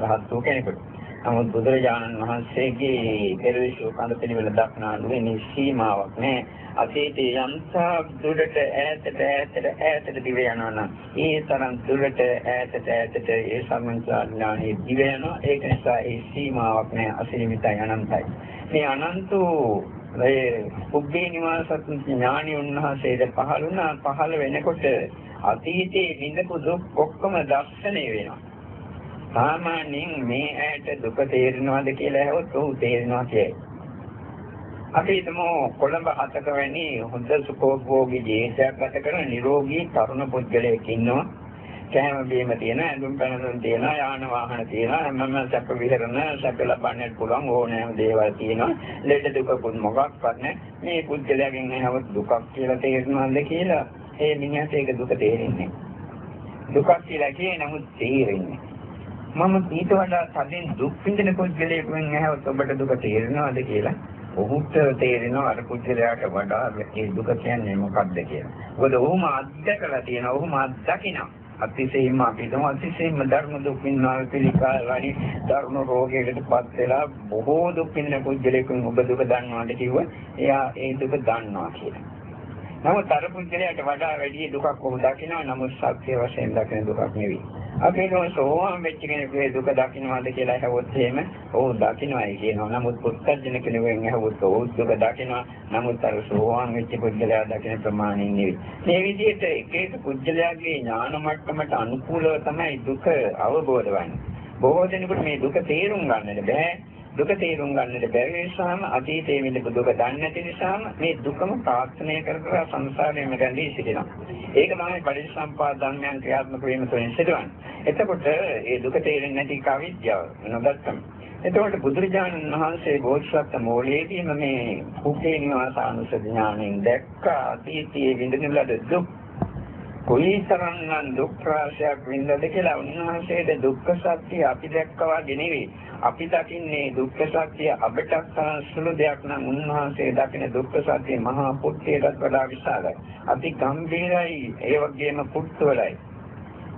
රහත් වූ කෙනෙකුට. නමුත් බුදුරජාණන් වහන්සේගේ පෙරවිසු කඳ පිළිවෙල දක්නා නුවණේ සීමාවක් නැහැ. අතීතයේ යම්සා දුරට ඈතට ඈතට ඈතට දිව යනවා නම් ඒ තරම් දුරට ඈතට ඈතට ඒ සම්මන්ත්‍රාඥානෙ දිව යනවා. ඒක නිසා ඒ සීමාවක් නැහැ. අසීමිතයි අනන්තයි. මේ අනන්ත ඒ පුබ්බේ නිවාසත් ඥානි උන්වහන්සේද පහළ වුණා පහළ වෙනකොට අතීතයේ විඳපු දුක් ඔක්කොම දැක්සනේ වෙනවා. සාමාන්‍යයෙන් මේ ඇයට දුක තේරෙනවද කියලා ඇහුවොත් ඔහු තේරෙනවා කියයි. අපි හිතමු කොළඹ හතක වැනි හොඳ සුඛෝභෝගී ජීවිතයක් ගත කරන නිරෝගී තරුණ පුද්ගලයෙක් ඉන්නවා. කෑම බීම තියෙන ඇඳුම් පැළඳුම් තියෙන යාන වාහන තියෙන හැමම සැප විහරණ සැප ලබන්නට පුළුවන් ඕනෑම දේවල් තියෙනවා. ලෙඩ දුකකුත් මොකක්වත් නැහැ. මේ පුද්ගලයාගෙන් එනවත් දුකක් කියලා තේරෙනවද කියලා? ඒ මිනිහට ඒක දුක තේරෙන්නේ දුකක් කියලා කියේ නමුත් තේරෙන්නේ මම ඊට වඩා සැදෙන් දුක් විඳින පුද්ගලයෙකුෙන් ඇහුවොත් ඔබට දුක තේරෙනවද කියලා? ඔහුට තේරෙනවා අර පුද්ගලයාට වඩා මේ දුක කියන්නේ මොකක්ද කියලා. මොකද ඔහුම අත්දකලා තියෙනවා. ඔහුම අත්දකිනවා. අතිශයින්ම අපිටම අතිශයින්ම ධර්ම දුක් විඳිනවා පිළිකා වැනි ධර්ම රෝගයකටපත් වෙලා බොහෝ දුක් විඳින පුද්ගලයෙකුන් ඔබ දුක දන්නවාට කිව්ව එයා ඒ දුක දන්නවා කියලා. නමුත් අර පුද්ගලයාට වඩා වැඩි දුකක් කොහොමද දකිනවා නමුත් සත්‍ය වශයෙන් දකින දුකක් නෙවෙයි. අපි නෝ සෝවාන් වෙච්ච කෙනෙකුගේ දුක දකින්නවාද කියලා ඇහුවොත් එහෙම ඔව් දකින්නයි කියනවා. නමුත් පුත්තජන කෙනෙකුෙන් ඇහුවොත් ඔව් දුක දකින්නවා. නමුත් අර සෝවාන් වෙච්ච පුද්ගලයා දකින ප්‍රමාණය නෙවෙයි. මේ විදිහට එක එක පුද්ගලයාගේ ඥාන මට්ටමට අනුකූලව තමයි දුක අවබෝධ වන්නේ. බොහෝ දෙනෙකුට මේ දුක තේරුම් ගන්නට බෑ. දුක තේරුම් ගන්නට බැරි නිසාම අතීතයේ විඳපු දුක දන්නේ නැති නිසාම මේ දුකම ප්‍රාර්ථනා කර කර සංසාරයෙන් රැඳී සිටිනවා. ඒක තමයි පරිසම්පාද ධර්මයන් ක්‍රියාත්මක වීම තුළින් සිදුවන්නේ. එතකොට මේ දුක තේරෙන්නේ නැති කවිද්‍යාව නොදත්තම. එතකොට බුදුරජාණන් වහන්සේ බෝධිසත්ව මූලයේදීම මේ කුකේ නිවාසානුසති ඥාණයෙන් දැක්ක අතීතයේ විඳින ලද දුක් කොයිතරම්නම් දුක් රාශියක් විඳද කියලා උන්වහන්සේට දුක්ඛ සත්‍ය අපි දැක්කවා නෙවෙයි. අපි දකින්නේ දුක්ඛ සත්‍ය අපට සුළු දෙයක් නම් උන්වහන්සේ දකින දුක්ඛ සත්‍ය මහා පුත්‍රයටත් වඩා විශාලයි. අති ගම්භීරයි ඒ වගේම පුත්වලයි.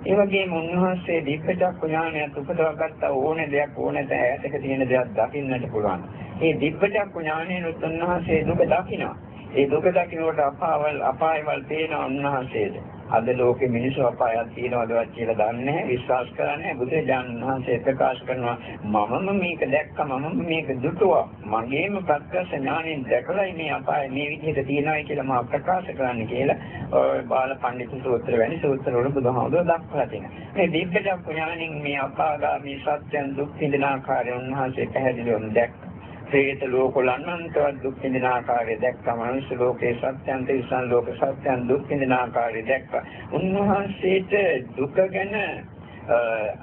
ඒ වගේම උන්වහන්සේ දිබ්බචක්ඛ ඥානයත් උපදවාගත්ත ඕනේ දෙයක් ඕනේ තැනක තියෙන දෙයක් දකින්නට පුළුවන්. මේ දිබ්බචක්ඛ ඥානයෙන් උන්වහන්සේ දුක දකිනවා. ඒ දුක දකින්නකොට අපාවල් අපායවල් පේන උන්වහන්සේට අද ලෝකෙ මිනිස්සු අපායක් තියනවද කියලා දන්නේ නැහැ විශ්වාස කරන්නේ බුදුරජාණන් වහන්සේ ප්‍රකාශ කරනවා මමම මේක දැක්කා මමම මේක දුටුවා. මගේම ප්‍රත්‍යක්ෂ ඥාණයෙන් දැකලායි මේ අපාය මේ විදිහට තියෙනවායි කියලා මම ප්‍රකාශ කරන්න කියලා ඔය බාල පඬිතු සූත්‍ර වැනි සූත්‍ර වල බුදුහාමුදුරුවෝ දක්වලා තියෙනවා. මේ දිබ්බජ ඥාණයෙන් මේ අපාගාමී සත්‍යයන් දුක් විඳින ආකාරය උන්වහන්සේ පැහැදිලිවම දැක්කා. ප්‍රේත ලෝකවල අනන්තවත් දුක් විඳින ආකාරය දැක්කා මනුෂ්‍ය ලෝකේ සත්‍යයන් තිරිසන් ලෝක සත්‍යයන් දුක් විඳින ආකාරය දැක්කා උන්වහන්සේට දුක ගැන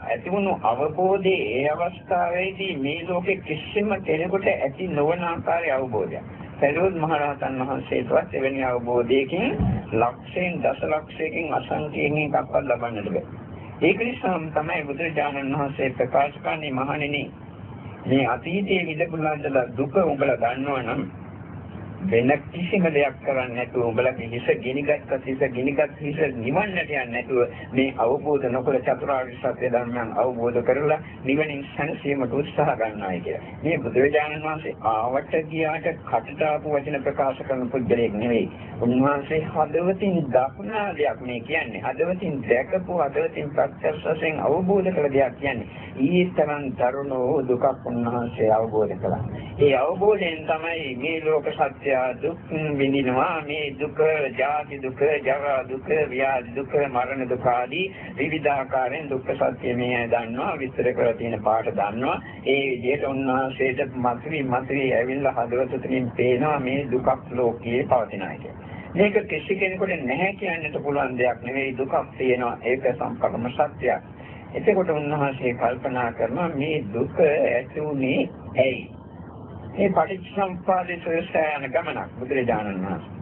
ඇතිවුණු අවබෝධයේ ඒ අවස්ථාවේදී මේ ලෝකෙ කිසිම කෙනෙකුට ඇති නොවන ආකාරයේ අවබෝධයක් සරියොත් මහරහතන් වහන්සේටවත් එවැනි අවබෝධයකින් ලක්ෂයෙන් දසලක්ෂයකින් අසංඛ්‍යයෙන් එකක්වත් ලබන්නට බෑ. ඒක නිසා තමයි බුදුරජාණන් වහන්සේ ප්‍රකාශ කරන්නේ මහණෙනි මේ අතීතයේ විඳපු දුක උඹලා දන්නවනම් වෙන කිසිම දෙයක් කරන්නේ නැතුව උඹලගේ හිස ගිනිගත් හිස ගිනිගත් හිස නිවන්නට යන්නේ නැතුව මේ අවබෝධ නොකර චතුරාර්ය සත්‍ය ධර්මයන් අවබෝධ කරලා නිවනින් සැනසීමට උත්සාහ ගන්නවායි කියලා. මේ බුදුරජාණන් වහන්සේ ආවට ගියාට කටට ආපු වචන ප්‍රකාශ කරන පුද්ගලයෙක් නෙවෙයි. උන්වහන්සේ හදවතින් දක්නා දෙයක් මේ කියන්නේ. හදවතින් දැකපු හදවතින් ප්‍රත්‍යක්ෂ වශයෙන් අවබෝධ කළ දෙයක් කියන්නේ. ඊතරම් තරුණෝ දුකක් උන්වහන්සේ අවබෝධ කළා. ඒ අවබෝධයෙන් තමයි මේ ලෝක සත්‍ය සත්‍ය දුක් විඳිනවා. මේ දුක ජාති දුක ජරා දුක ව්‍යාධි දුක මරණ දුක ආදී විවිධාකාරයෙන් දුක්ඛ සත්‍ය මේ දන්නවා විස්තර කරලා තියෙන පාඩ දන්නවා. ඒ විදිහට උන්වහන්සේට මතුවි මතුවි ඇවිල්ලා හදවත තුළින් පේනවා මේ දුකක් ලෝකයේ පවතිනවා කියලා. මේක කිසි කෙනෙකුට නැහැ කියන්නට පුළුවන් දෙයක් නෙවෙයි. දුකක් තියෙනවා. ඒක සම්පූර්ණ සත්‍යයක්. එතකොට උන්වහන්සේ කල්පනා කරනවා මේ දුක ඇති උනේ ඇයි? මේ පටිච්චසමුප්පාදේ සොයසා යන ගමනක් බුදුරජාණන් වහන්සේ.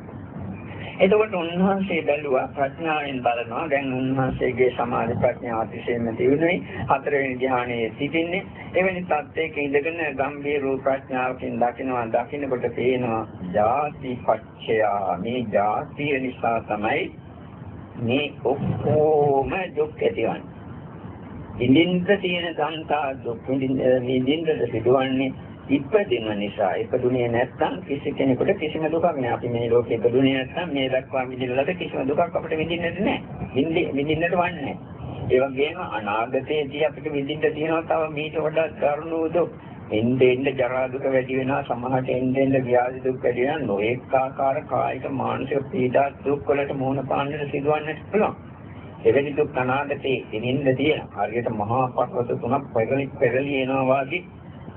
එතකොට උන්වහන්සේ බැලුවා ප්‍රඥාවෙන් බලනවා. දැන් උන්වහන්සේගේ සමාධි ප්‍රඥාව අතිශයින්ම දියුණුයි. හතරවෙනි ධ්‍යානයේ සිටින්නේ. එවැනි තත්ත්වයක ඉඳගෙන ගම්භීර රූප ප්‍රඥාවකින් දකිනවා. දකින්නකොට පේනවා ජාති පච්චය මේ ජාතිය නිසා තමයි මේ ඔක්කොම දුක් ඇතිවන්නේ. ඉඳින්ද තියෙන සංසා දුක් විඳින්න සිදුවන්නේ ඉපදෙන නිසා ඉපදුනේ නැත්නම් කිසි කෙනෙකුට කිසිම දුකක් නෑ. අපි මේ ලෝකේ ඉපදුනේ නැත්නම් මේ දක්වා විඳින්නලද කිසිම දුකක් අපිට විඳින්නට නෑ. විඳින්නට වන්නේ ඒ වගේම අනාගතයේදී අපිට විඳින්න තියෙනවා තව මීට වඩා දරුණු දුක්. එන්නේ එන්නේ ජරා දුක වැඩි වෙනවා සමහරට එන්නේ එන්නේ ව්‍යාධි දුක් වැඩි වෙනවා නොඑක ආකාර කායික මානසික පීඩා දුක් වලට මුහුණ පාන්නට සිදුවන්නට පුළුවන්. එවැනි දුක් අනාගතයේ ඉනින්න තියෙන හරියට මහා පර්වත තුනක් පෙරලි පෙරලි එනවා වගේ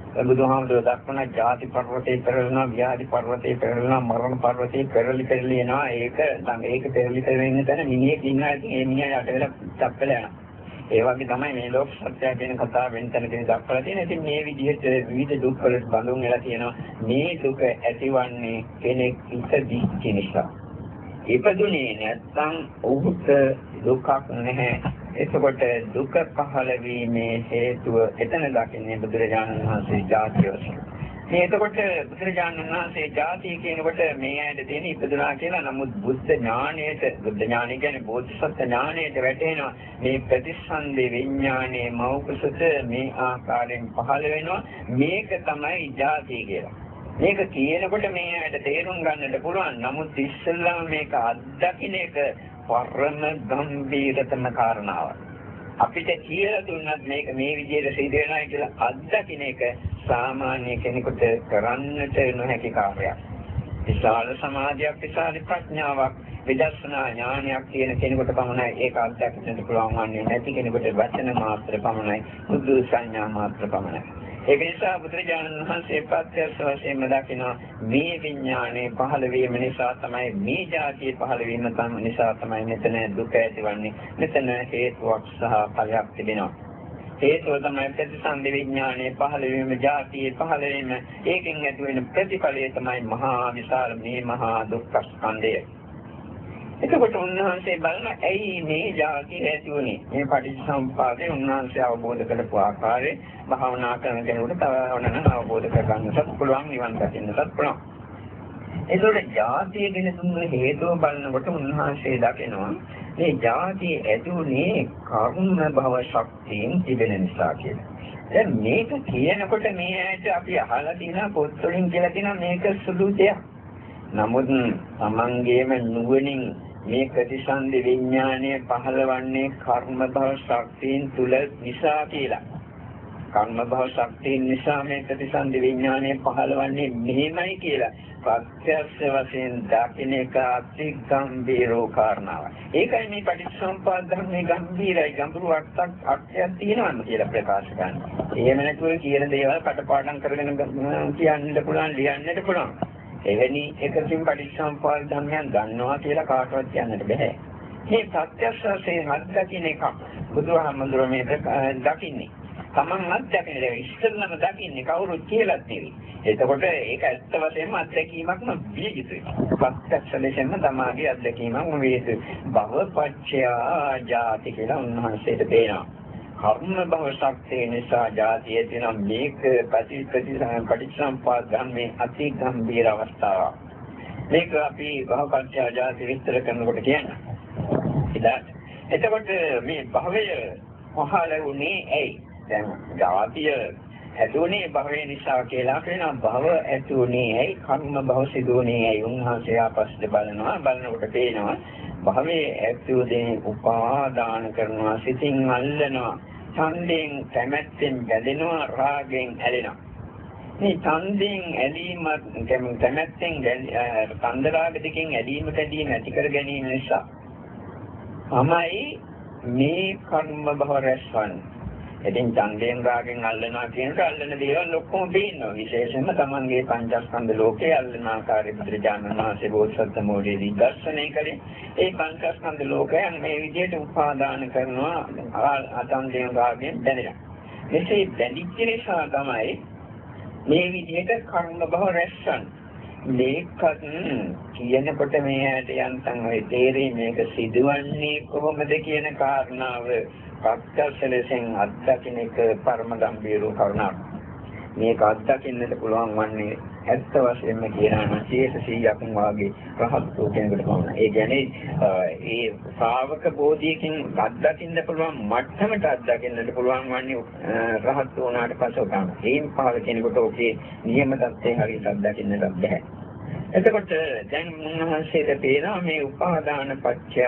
බුදුහාමුදුරුවෝ දක්වන ಜಾති පර්වතේ පෙරලනවා ව්‍යාධි පර්වතේ පෙරලනවා මරණ පර්වතේ පෙරලි පෙරලි එනවා ඒක දැන් ඒක පෙරලි පෙරලි තැන මිනිහෙක් ඉන්නවා ඉතින් ඒ මිනිහා යට වෙලා චප්පල යනවා ඒ වගේ තමයි මේ ලෝක සත්‍ය කියන කතාව වෙන තැනකින් දක්වලා තියෙන. ඉතින් මේ විදිහට විවිධ දුක් වලට බඳුන් වෙලා තියෙනවා. මේ දුක ඇතිවන්නේ කෙනෙක් ඉපදිච්ච නිසා. ඉපදුනේ නැත්නම් ඔහුට දුකක් නැහැ. එතකොට දුක පහළ වීමේ හේතුව එතන දකින්නේ බුදුරජාණන් වහන්සේ ජාතිය වශයෙන්. මේ එතකොට බුදුරජාණන් වහන්සේ ජාතිය කියනකොට මේ ඇයිද තියෙන ඉපදුනා කියලා නමුත් බුද්ධ ඥාණයට බුද්ධ ඥාණය කියන්නේ බෝධිසත්ව ඥාණයට වැටෙනවා මේ ප්‍රතිසන්දි විඥානයේ මෞකසත මේ ආකාරයෙන් පහළ වෙනවා මේක තමයි ජාතිය කියලා. මේක කියනකොට මේ ඇයිද තේරුම් ගන්නට පුළුවන් නමුත් ඉස්සෙල්ලාම මේක අත්දකින්න එක පරම ගම්භීරතම කාරණාවක්. අපිට කියලා දුන්නත් මේක මේ විදිහට සිදු වෙනවා කියලා අත්දකින්න එක සාමාන්‍ය කෙනෙකුට කරන්නට නොහැකි කාර්යයක්. විශාල සමාධියක් විශාල ප්‍රඥාවක් විදර්ශනා ඥානයක් තියෙන කෙනෙකුට පමණයි ඒක අත්දැකීමට පුළුවන් වන්නේ නැති කෙනෙකුට වචන මාත්‍ර පමණයි බුදු සංඥා මාත්‍ර පමණයි ඒක නිසා බුදුරජාණන් වහන්සේ ප්‍රත්‍යක්ෂ වශයෙන්ම දකිනවා මේ විඥානයේ පහළ වීම නිසා තමයි මේ જાතිය පහළ වීම තම නිසා තමයි මෙතන දුක ඇතිවන්නේ. මෙතන හේතුවක් සහ ඵලයක් තිබෙනවා. හේතුව තමයි ප්‍රතිසන්දි විඥානයේ පහළ වීම, જાතියේ පහළ වීම. ඒකෙන් ඇති වෙන ප්‍රතිඵලය තමයි මහා විශාල මේ මහා දුක්ඛ ස්කන්ධය. එතකොට උන්වහන්සේ බලන ඇයි මේ જાති ඇති වුනේ මේ පටිච්චසමුප්පාදේ උන්වහන්සේ අවබෝධ කරපු ආකාරයේ භාවනා කරන කෙනෙකුට තවවනන අවබෝධ කරගන්නත් පුළුවන් නිවන් දකින්නත් පුළුවන්. ඒතකොට જાතිය ගැන දුන්න හේතුව බලනකොට උන්වහන්සේ දකිනවා මේ જાතිය ඇතුනේ කර්ම භව ශක්තියෙන් තිබෙන නිසා කියලා. දැන් මේක කියනකොට මේ ඇයිට අපි අහලා තියෙන පොත් වලින් කියලා තියෙන මේක සුළු දෙයක්. නමුත් තමන්ගේම නුවණින් මේ ප්‍රතිසන්දි විඥානය පහළවන්නේ කර්ම භව ශක්තියින් තුල නිසා කියලා. කර්ම භව ශක්තියින් නිසා මේ ප්‍රතිසන්දි විඥානය පහළවන්නේ මෙහෙමයි කියලා. ප්‍රත්‍යක්ෂ වශයෙන් දකින්න එක අති ගම්බීරෝ කාරණාවක්. ඒකයි මේ පටිච්චසමුප්පාද ධර්මයේ ගම්බීරයි ගැඹුරු අර්ථයක් අර්ථයක් තියෙනවා කියලා ප්‍රකාශ කරනවා. එහෙම නැතුව කියන දේවල් කටපාඩම් කරගෙන කියන්නත් පුළුවන් ලියන්නත් පුළුවන්. එවැනි එකකින් පටිච්චසමුප්පාද ධර්මයන් ගන්නවා කියලා කාටවත් කියන්නට බෑ. මේ ප්‍රත්‍යක්ෂ වශයෙන් අත්දකින්න එක බුදුහාමුදුරුවෝ මේ දකින්නේ. Taman අත්දැකීම ඉස්සෙල්ලම දකින්නේ කවුරුත් කියලාත් නෙවෙයි. එතකොට ඒක ඇත්ත වශයෙන්ම අත්දැකීමක්ම විය යුතුයි. ප්‍රත්‍යක්ෂ ලෙසම තමාගේ අත්දැකීමක්ම විය යුතුයි. භවපච්චය ජාති කියලා උන්වහන්සේට පේනවා. කර්ම භව ශක්තිය නිසා ජාතිය තියෙන මේක ප්‍රති ප්‍රතිසම් පටිච්චසම්පාද ධර්මයේ අති ගම්භීර අවස්ථාවක්. මේක අපි භවපච්චය ජාති විස්තර කරනකොට කියන්නේ. එතකොට මේ භවය පහළ වුණේ ඇයි? දැන් ජාතිය ඇතුණේ භවය නිසා කියලා කියනවා භව ඇතුණේ ඇයි කර්ම භව සිදුුනේ ඇයි උන්වහන්සේ ආපස්සට බලනවා බලනකොට පේනවා භවයේ ඇතුළේ උපාදාන කරනවා සිතින් අල්ලනවා ඡන්දයෙන් කැමැත්තෙන් බැඳෙනවා රාගෙන් ඇලෙනවා. මේ ඡන්දයෙන් ඇලීම කැමැත්තෙන් කන්දරාග දෙකෙන් ඇලීම කැදීම ඇති කර ගැනීම නිසා තමයි මේ කර්ම භව රැස්වන්නේ. ඉතින් ඡන්දයෙන් රාගෙන් අල්ලනවා කියනකොට අල්ලන දේවල් ඔක්කොම පේනවා. විශේෂයෙන්ම Tamanගේ පංචස්කන්ධ ලෝකයේ අල්ලන ආකාරය බුදුරජාණන් වහන්සේ බෝධිසත්ව මෝඩයේදී දර්ශනය කළේ. ඒ පංචස්කන්ධ ලෝකයන් මේ විදිහට උපාදාන කරනවා අතන්දයෙන් රාගෙන් බැඳෙනවා. මෙසේ බැඳිච්ච නිසා තමයි මේ විදිහට කර්ම භව රැස්සන්. මේකත් කියනකොට මේ ඇයට යන්තම් ඔය තේරෙන්නේ මේක සිදුවන්නේ කොහොමද කියන කාරණාව ප්‍රත්‍යක්ෂ ලෙසෙන් අත්දකින්න එක පරම ගම්බීර කරුණාවක්. මේක අත්දකින්නට පුළුවන් වන්නේ ඇත්ත වශයෙන්ම කියනවා නම් 100%ක්ම වාගේ රහත් වූ කෙනෙකුට පමණයි. ඒ කියන්නේ ඒ ශ්‍රාවක බෝධියකින් අත්දකින්න පුළුවන් මට්ටමට අත්දකින්නට පුළුවන් වන්නේ රහත් වුණාට පස්සේ තමයි. ඒන් පාල කෙනෙකුට ඔකේ නියම தත්ත්වයෙන් හරියට අත්දකින්නට බැහැ. එතකොට දැන් උන්වහන්සේට පේනවා මේ උපාදාන පත්‍ය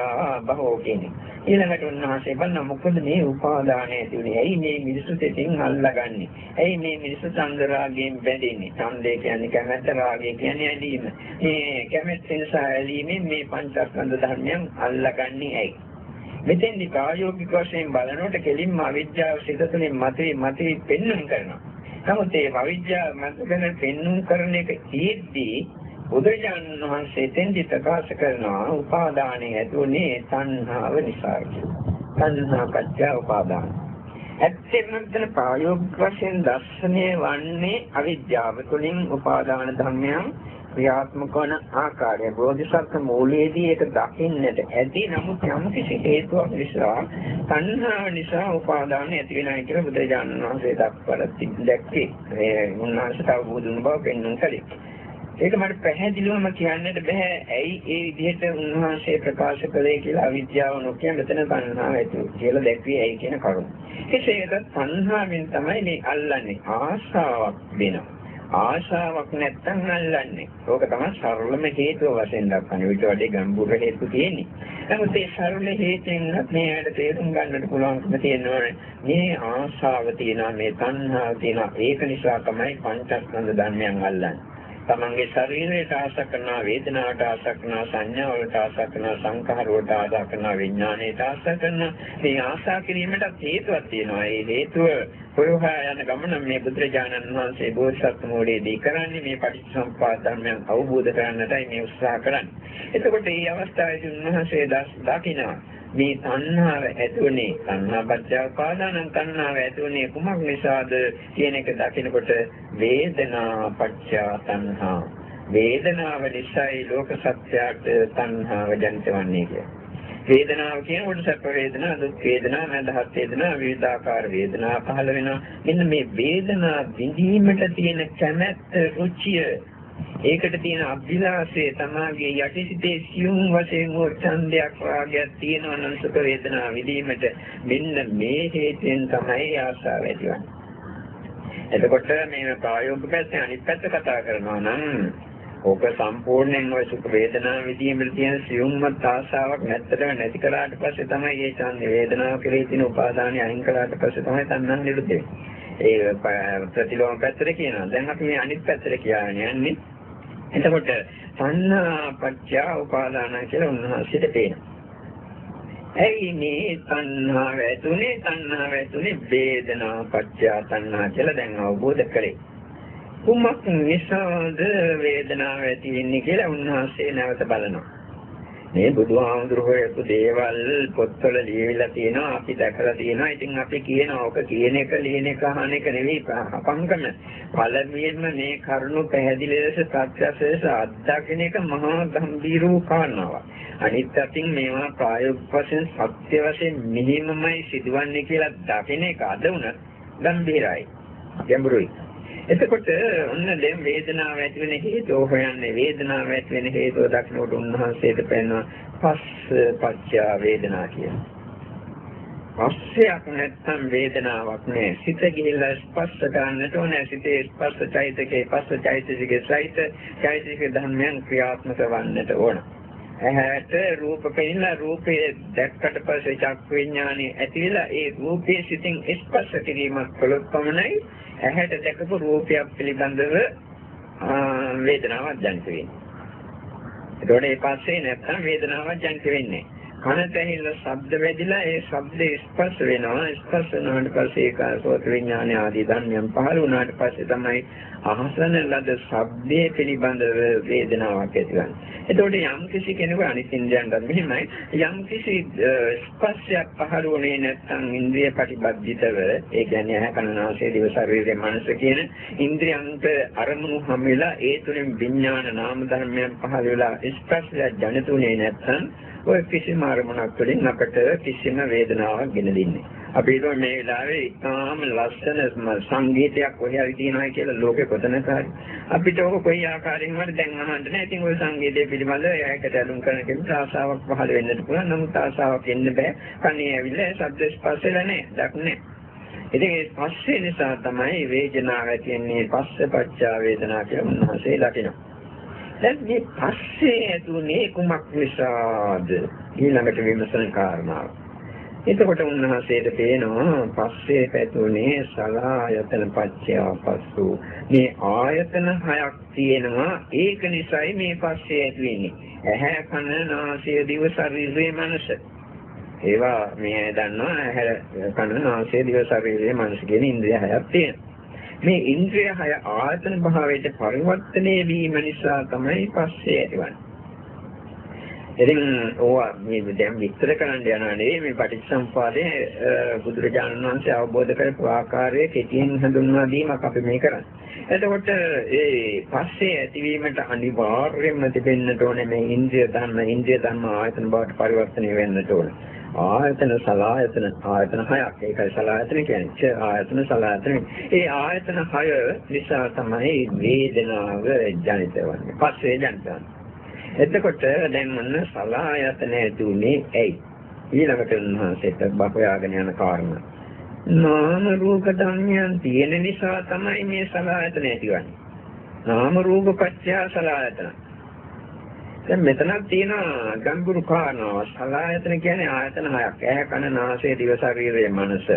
බහෝ කියන්නේ. ඊළඟට උන්වහන්සේ බලන මොකද මේ උපාදානය ඇතිුනේ? ඇයි මේ මිනිස්සු දෙතින් අල්ලගන්නේ? ඇයි මේ මිනිස්සු සංගරාගයෙන් බැඳෙන්නේ? ඡන්දය කියන්නේ කැමැත්ත, රාගය කියන්නේ ඇලීම. මේ කැමැත්ත නිසා ඇලීමෙන් මේ පංචස්කන්ධ ධර්මයන් අල්ලගන්නේ ඇයි? මෙතෙන්දි ප්‍රායෝගික වශයෙන් බලනකොට කෙලින්ම අවිද්‍යාව සිත තුළින් මතේ මතේ පෙන්වන්න කරනවා. නමුත් ඒ අවිද්‍යාව මත කරන පෙන්වන්න කරන එක ඊද්දී බුදුරජාණන් වහන්සේ තෙන්දි ප්‍රකාශ කරනවා උපාදානයේ ඇතුළේ තණ්හාව නිසා තණ්හා පත්‍ය උපාදාන. ඇත්තෙන්ම මෙතන ප්‍රායෝගික වශයෙන් දර්ශනය වන්නේ අවිද්‍යාව තුළින් උපාදාන ධර්මයන් ක්‍රියාත්මක වන ආකාරය. බෝධිසත්ව මූලයේදී ඒක දකින්නට ඇති. නමුත් යම් කිසි හේතුවක් නිසා තණ්හාව නිසා උපාදාන ඇති වෙනවා කියලා බුදුරජාණන් වහන්සේ දක්වලා දැක්කේ. ඒ උන්වහන්සේ තව බුදුන් බව පෙන්වන්න කලින් ඒක මට පැහැදිලිවම කියන්නට බෑ ඇයි ඒ විදිහට උන්වහන්සේ ප්‍රකාශ කළේ කියලා අවිද්‍යාව නොකිය මෙතන තණ්හාව ඇති කියලා දැක්වේ ඇයි කියන කරුණ. කෙසේද තණ්හාවෙන් තමයි මේ අල්ලන්නේ ආශාවක් වෙනවා. ආශාවක් නැත්තම් අල්ලන්නේ. ඕක තමයි සරලම හේතුව වශයෙන් දක්වන්නේ. ඊට වඩා ගැඹුරු හේතු තියෙන්නේ. නමුත් මේ සරල හේතෙන් මේකට තේරුම් ගන්නට පුළුවන්කම තියෙනවනේ. මේ ආශාව තියෙනවා, මේ තණ්හාව තියෙනවා. ඒක නිසා තමයි පංචස්කන්ධ ධර්මයන් අල්ලන්නේ. තමන්ගේ ශරීරයට ආශ කරනවා වේදනාවට ආශ කරනවා සංඥාවලට ආශ කරනවා සංඛාර වලට ආශ කරනවා විඥාණයට ආශ කරනවා මේ ආශා කිරීමට හේතුවක් තියෙනවා. ඒ හේතුව පොරොහා යන ගමන මේ බුදුරජාණන් වහන්සේ බෝසත් මූලයේදී කරන්නේ මේ පටිච්චසමුප්පාද ධර්මයන් අවබෝධ කරගන්නටයි මේ උත්සාහ කරන්නේ. එතකොට මේ අවස්ථාවේදී උන්වහන්සේ දකිනවා. මේ තණ්හාව ඇතුනේ තණ්හාපත්‍ය උපාදානං තණ්හාව ඇතුනේ කුමක් නිසාද කියන එක දකිනකොට වේදනා පත්‍ය තණ්හා. වේදනාව නිසායි ලෝක සත්‍යයට තණ්හාව ජනිත වන්නේ කියලා. වේදනාව කියනකොට සැප වේදනා දුක් වේදනා මඳහත් වේදනා විවිධාකාර වේදනා පහළ වෙනවා. මෙන්න මේ වේදනා විඳීමට තියෙන කැමැත්ත රුචිය ඒකට තියෙන අභිලාෂය තමාගේ යටිසිතේ සියුම් වශයෙන් හෝ ඡන්දයක් වාගයක් තියෙනවා නම් සුඛ වේදනා විඳීමට මෙන්න මේ හේතුෙන් තමයි ආශාව ඇතිවන්නේ. එතකොට මේ ප්‍රායෝගික පැත්තෙන් අනිත් පැත්ත කතා කරනවා නම් ඕක සම්පූර්ණයෙන් ওই සුඛ වේදනා විදීමේ තියෙන සියුම්ම ආසාවක් නැත්තටම නැති කරාට පස්සේ තමයි මේ ඡන්ද වේදනාව කෙරෙහි තියෙන උපාදානිය අයින් කළාට පස්සේ තමයි තණ්හන් නිරුද්ධ වෙන්නේ. ඒ ප්‍රතිලෝම පැත්තට කියනවා. දැන් අපි මේ අනිත් පැත්තට කියන්නේ යන්නේ. එතකොට තණ්හා පත්‍ය උපාදාන කියලා උන්වහන්සේට පේනවා. ඇයි මේ තණ්හාව ඇතුනේ තණ්හාව ඇතුනේ වේදනා පත්‍ය තණ්හා කියලා දැන් අවබෝධ කරේ. කුමක් නිසාද වේදනාව ඇති වෙන්නේ කියලා උන්වහන්සේ නැවත බලනවා. මේ බුදුහාමුදුරුවෝ කියපු දේවල් පොත්වල ලියවිලා තියෙනවා අපි දැකලා තියෙනවා. ඉතින් අපි කියනවා ඔක කියන එක ලියන එක අහන එක නෙවෙයි අපංකම. පළමුවෙන්ම මේ කරුණු පැහැදිලි ලෙස ප්‍රත්‍යක්ෂ අත්දකින්න එක මහා ගම්බීර වූ කාරණාවක්. අනිත් අතින් මේවා ප්‍රායෝගික වශයෙන් සත්‍ය වශයෙන් මිහිමමයි සිදුවන්නේ කියලා දකින්න එක අද උනත් ගම්බීරයි. ගැඹුරුයි. එතකොට ඔන්න දැන් වේදනාව ඇති වෙන හේතුව හොයන්නේ වේදනාව ඇති වෙන හේතුව දක්නකොට උන්වහන්සේට පෙන්වන පස්ස පච්චා වේදනා කියලා. පස්සයක් නැත්තම් වේදනාවක් නෑ. සිත ගිහිල්ලා ස්පර්ශ ගන්නට ඕනේ. සිතේ ස්පර්ශ චෛතකේ පස්ස චෛතසිකේ සහිත චෛතසික ධර්මයන් ක්‍රියාත්මක වන්නට ඕන. ඇහැට රූප පෙනිලා රූපේ දැක්කට පස්සේ චක්ක විඥානෙ ඇතිලා ඒ රූපයේ සිතින් ස්පර්ශ කිරීමක් කළොත් පමණයි ඇහැට දැකපු රූපයක් පිළිබඳව වේදනාවක් ජනිත වෙන්නේ. ඒතකොට ඒ පස්සේ නැත්තම් වේදනාවක් ජනිත වෙන්නේ. කනට ඇහිලා ශබ්ද වැදිලා ඒ ශබ්ද ස්පර්ශ වෙනවා. ස්පර්ශ වුණාට පස්සේ ඒක සෝත විඥාන ආදී ධර්මයන් පහළ වුණාට පස්සේ තමයි අහසන ලද ශබ්දයේ පිළිබඳව වේදනාවක් ඇතිවන්නේ. එතකොට යම් කිසි කෙනෙකු අනිත් ඉන්ද්‍රයන්ට මෙහෙමයි යම් කිසි ස්පර්ශයක් පහළ වුණේ නැත්නම් ඉන්ද්‍රිය ප්‍රතිබද්ධිතව ඒ කියන්නේ ඇහැ කන නාසය දිව ශරීරය මනස කියන ඉන්ද්‍රියන්ට අරමුණු හැමිලා ඒ තුලින් විඥාන නාම ධර්මයන් පහළ වෙලා ස්පර්ශයක් ජනිතුනේ නැත්නම් ඔය කිසිම අරමුණක් තුළින් අපට කිසිම වේදනාවක් ගෙන දෙන්නේ. අපි හිතුවා මේ වෙලාවේ ඉතාම ලස්සන සංගීතයක් කොහේ හරි තියෙනවා කියලා ලෝකෙ කොතනක හරි. අපිට ඕක කොයි ආකාරයෙන් හරි දැන් අහන්න නැහැ. ඉතින් ওই සංගීතය පිළිබඳව ඒකට අඳුන් කරන කෙනෙකුට ආසාවක් පහළ වෙන්නත් පුළුවන්. නමුත් ආසාවක් එන්න බෑ. කණේ ඇවිල්ලා ශබ්ද ස්පර්ශල නැහැ. දක්නේ. ඉතින් ඒ පස්සේ නිසා තමයි වේදනාව ඇතිවෙන්නේ පස්සපච්චා වේදනා කියලා උන්වහන්සේ ලකිනවා. දැන් මේ පස්සේ ඇතුනේ කුමක් නිසාද? ඊළඟට විමසන කාරණාව. එතකොට උන්වහන්සේට පේනවා පස්සේ පැතුනේ සලායතන පච්චයා පස්සු මේ ආයතන හයක් තියෙනවා. ඒක නිසායි මේ පස්සේ ඇති වෙන්නේ ඇහැ කන නාසය දිව ශරීරය මනස. ඒවා මේ දන්නවා. ඇහැ කන නාසය දිව ශරීරය මනස කියන ඉන්ද්‍රිය හයක් තියෙනවා. මේ ඉන්ද්‍රිය හය ආයතන භාවයට පරිවර්තනය වීම නිසා තමයි පස්සේ ඇතිවන්නේ ඉතින් ඕවා මේ දැන් විස්තර කරන්න යනවා නෙවෙයි මේ පටිච්චසමුපාදයේ බුදුරජාණන් වහන්සේ අවබෝධ කරපු ආකාරයේ කෙටියෙන් හඳුන්වා දීමක් අපි මේ කරන්නේ. එතකොට ඒ පස්සේ ඇතිවීමට අනිවාර්යයෙන්ම තිබෙන්නට ඕනේ මේ ඉන්ද්‍රිය ධර්ම ඉන්ද්‍රිය ධර්ම ආයතන බවට පරිවර්තනය වෙන්නට ඕනේ. ආයතන සලායතන ආයතන හයක් ඒකයි සලායතන කියන්නේ ආයතන සලායතන ඒ ආයතන හය නිසා තමයි වේදනාව ජනිත වන්නේ පස්සේ ජනිත වන්නේ එතකොට දැන් මොන සලායතන ඇතුනේ ඇයි? ඊළඟට උන්වහන්සේට බපයාගෙන යන කාරණා. නාම රූප ධර්මයන් තියෙන නිසා තමයි මේ සලායතන ඇතිවන්නේ. නාම රූප පත්‍ය සලායතන. දැන් මෙතනක් තියෙන ගම්බුරු කාරණාව. සලායතන කියන්නේ ආයතන හයක්. ඇහැ කන නාසය දිව ශරීරය මනස.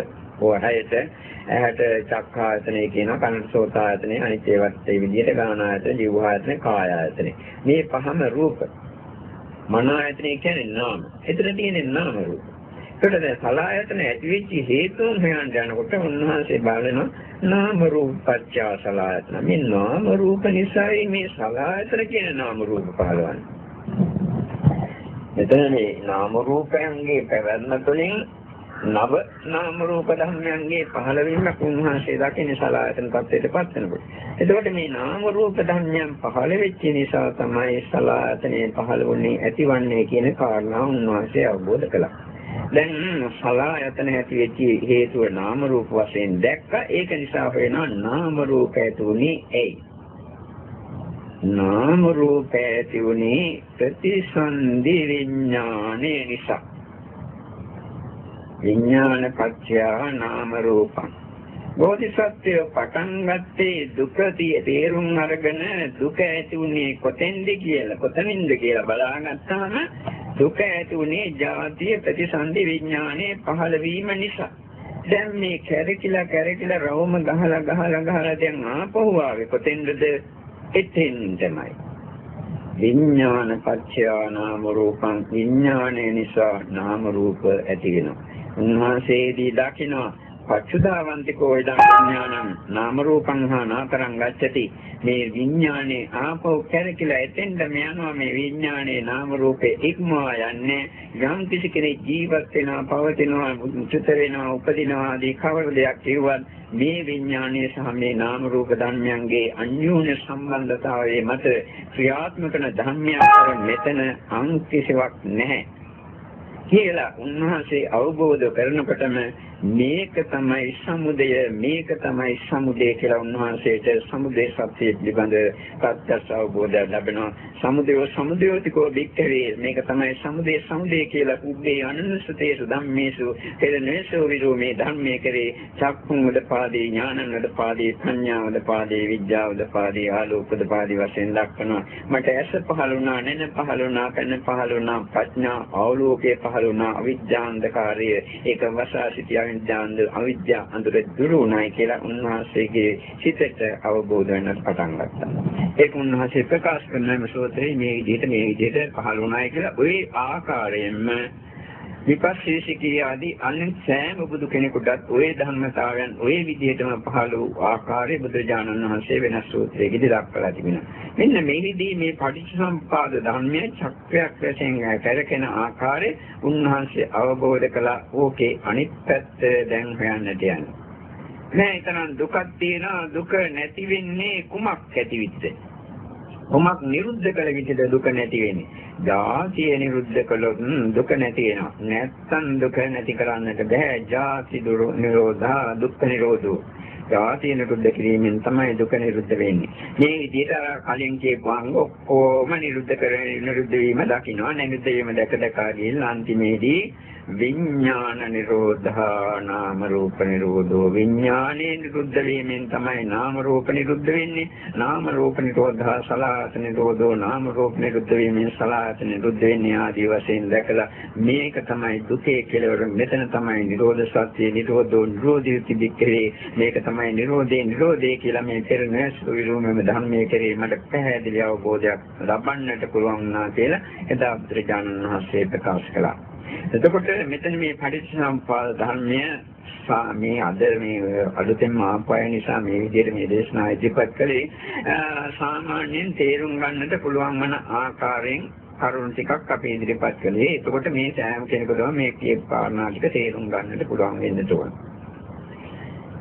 ඔයහයට ඇහැට චක්ඛායතනෙ කියනවා කනට සෝතායතනෙ අනිත් ඒවත් ඒ විදිහට ගානායතන ජීවආයතන කායායතන මේ පහම රූප. මන ආයතනය කියන්නේ නාම. එතන තියෙන්නේ නාම රූප. ඒකට දැන් සලායතන ඇති වෙච්ච හේතුන් හොයන්න යනකොට උන්වහන්සේ බලනවා නාම රූප පත්‍ය සලායතන. මේ නාම රූප නිසායි මේ සලායතන කියන නාම රූප පහළවන්නේ. මෙතන මේ නාම රූපයන්ගේ පැවැත්ම තුළින් නව නාම රූප ධර්මයන්ගේ පහළවීමක් උන්වහන්සේ දකින්නේ සලායතන tattete පත් වෙනකොට. එතකොට මේ නාම රූප ධර්මයන් පහළ වෙච්ච නිසා තමයි සලායතනේ පහළ වුණේ ඇතිවන්නේ කියන කාරණාව උන්වහන්සේ අවබෝධ කළා. දැන් සලායතන ඇති වෙච්ච හේතුව නාම රූප වශයෙන් දැක්කා. ඒක නිසා වෙනවා නාම රූප ඇතුණේ ඇයි? නාම රූප ඇතිුනේ ප්‍රතිසන්දි විඥානේ නිසා. විඥාන පත්‍ය නාම රූපං බෝධිසත්වය පටන් ගත්තේ දුක තේරුම් අරගෙන දුක ඇති උනේ කොතෙන්ද කියලා කොතනින්ද කියලා බලාගත්තාම දුක ඇති උනේ ජාතිය ප්‍රතිසන්දි විඥානයේ පහළ වීම නිසා. දැන් මේ කැරකිලා කැරකිලා රවුම ගහලා ගහලා ගහලා දැන් ආපහු ආවේ කොතෙන්ද? එතෙන් තමයි. විඥාන පත්‍යා නාම රූපං විඥානය නිසා නාම රූප ඇති වෙනවා. උන්වහන්සේදී දකිනවා පච්චුදාවන්තිකෝ ඉදං විඥානං නාම රූපං හා නාතරං ගච්ඡති. මේ විඥානේ ආපෝ කැරකිලා එතෙන්ද යනවා මේ විඥානේ නාම රූපේ ඉක්මවා යන්නේ. යම් කිසි කෙනෙක් ජීවත් වෙනවා පවතිනවා චුත වෙනවා උපදිනවා ආදී කවර දෙයක් කිව්වත් මේ විඥානයේ සහ මේ නාම රූප ධර්මයන්ගේ අන්‍යෝන්‍ය සම්බන්ධතාවයේ මත ක්‍රියාත්මක වන ධර්මයන් මෙතන අං කිසිවක් නැහැ. කියලා උන්වහන්සේ අවබෝධ කරනකොටම මේක තමයි සමුදය මේක තමයි සමුදය කියලා උන්වහන්සේට සමුදය සත්‍ය පිළිබඳ ප්‍රත්‍යක්ෂ අවබෝධය ලැබෙනවා. සමුදය සමුදයෝතිකෝ වික්කවේ මේක තමයි සමුදය සමුදය කියලා උද්දේ අනනුසතේසු ධම්මේසු කෙරණේසු විරෝමේ ධම්මේ කරේ. චක්ඛුං උදපාදී ඥානං උදපාදී ප්‍රඥා උදපාදී විද්‍යාව උදපාදී ආලෝක උදපාදී වශයෙන් දක්වනවා. මට ඇස පහළ වුණා නෙන පහළ වුණා කන පහළ වුණා ප්‍රඥා ආලෝකයේ පහළ වුණා අවිද්‍යාන්ධකාරය ඒක වසා සිටියා අවිද්‍යාන්ද අවිද්‍යාව අඳුර දුරු උනායි කියලා උන්වහන්සේගේ සිතට අවබෝධ වෙන්නට පටන් ගත්තා. ඒක උන්වහන්සේ ප්‍රකාශ කරන මේ සෝත්‍රයේ මේ විදිහට මේ විදිහට පහළ වුණායි කියලා ওই ආකාරයෙන්ම විපස්සීසිකී ආදී අනිත් සෑම බුදු කෙනෙකුටත් ওই ධර්මතාවයන් ওই විදිහටම පහළ වූ ආකාරය බුදුරජාණන් වහන්සේ වෙනස් සූත්‍රයකදී දක්වලා තිබෙනවා. මෙන්න මේෙහිදී මේ පටිච්චසමුප්පාද ධර්මයේ චක්‍රයක් වශයෙන් කරකෙන ආකාරය උන්වහන්සේ අවබෝධ කළා. ඕකේ අනිත් පැත්ත දැන් හොයන්නට යනවා. නෑ එතන දුකක් තියෙනවා දුක නැති වෙන්නේ කුමක් ඇතිවිත්ද? කොමක් නිරුද්ධ කළ විදිහට දුක නැති වෙන්නේ. ජාතිය නිරුද්ධ කළොත් දුක නැති වෙනවා. නැත්තම් දුක නැති කරන්නට බෑ. ජාති නිරෝධා දුක්ඛ නිරෝධෝ. ජාතිය නිරුද්ධ කිරීමෙන් තමයි දුක නිරුද්ධ වෙන්නේ. මේ විදිහට කලින් කියපුවාම ඔක්කොම නිරුද්ධ කරගෙන නිරුද්ධ වීම දකින්න. නිරුද්ධ වීම දැක දැක ගිහින් අන්තිමේදී විඥාන නිරෝධා නාම රූප නිරෝධෝ. විඥානේ නිරුද්ධ වීමෙන් තමයි නාම රූප නිරුද්ධ වෙන්නේ. නාම රූප නිරෝධා සලආත නිරෝධෝ. නාම රූප නිරුද්ධ වීමෙන් සලආත නිරුද්ධ වෙන්නේ ආදී වශයෙන් දැකලා මේක තමයි දුකේ කෙලවර මෙතන තමයි නිරෝධ සත්‍ය නිරෝධෝ නිරෝධී තිබිකේ මේක තමයි නිරෝධේ නිරෝධේ කියලා මේ පෙර නැසු විරුමෙම ධර්මයේ කෙරේ මට පැහැදිලි අවබෝධයක් ලබන්නට පුළුවන් වුණා කියලා එදා බුදුරජාණන් වහන්සේ ප්‍රකාශ කළා එතකොට මෙතන මේ පටිච්චසමුප්පාද ධර්මය මේ අද මේ අලුතෙන් ආපය නිසා මේ විදිහට මේ දේශනා ඉදිරිපත් කළේ සාමාන්‍යයෙන් තේරුම් ගන්නට පුළුවන් වන ආකාරයෙන් කරුණු ටිකක් අපි ඉදිරිපත් කළේ. එතකොට මේ සෑම කෙනෙකුටම මේ කියපු කාරණා ටික තේරුම් ගන්නට පුළුවන් වෙන්න ඕන.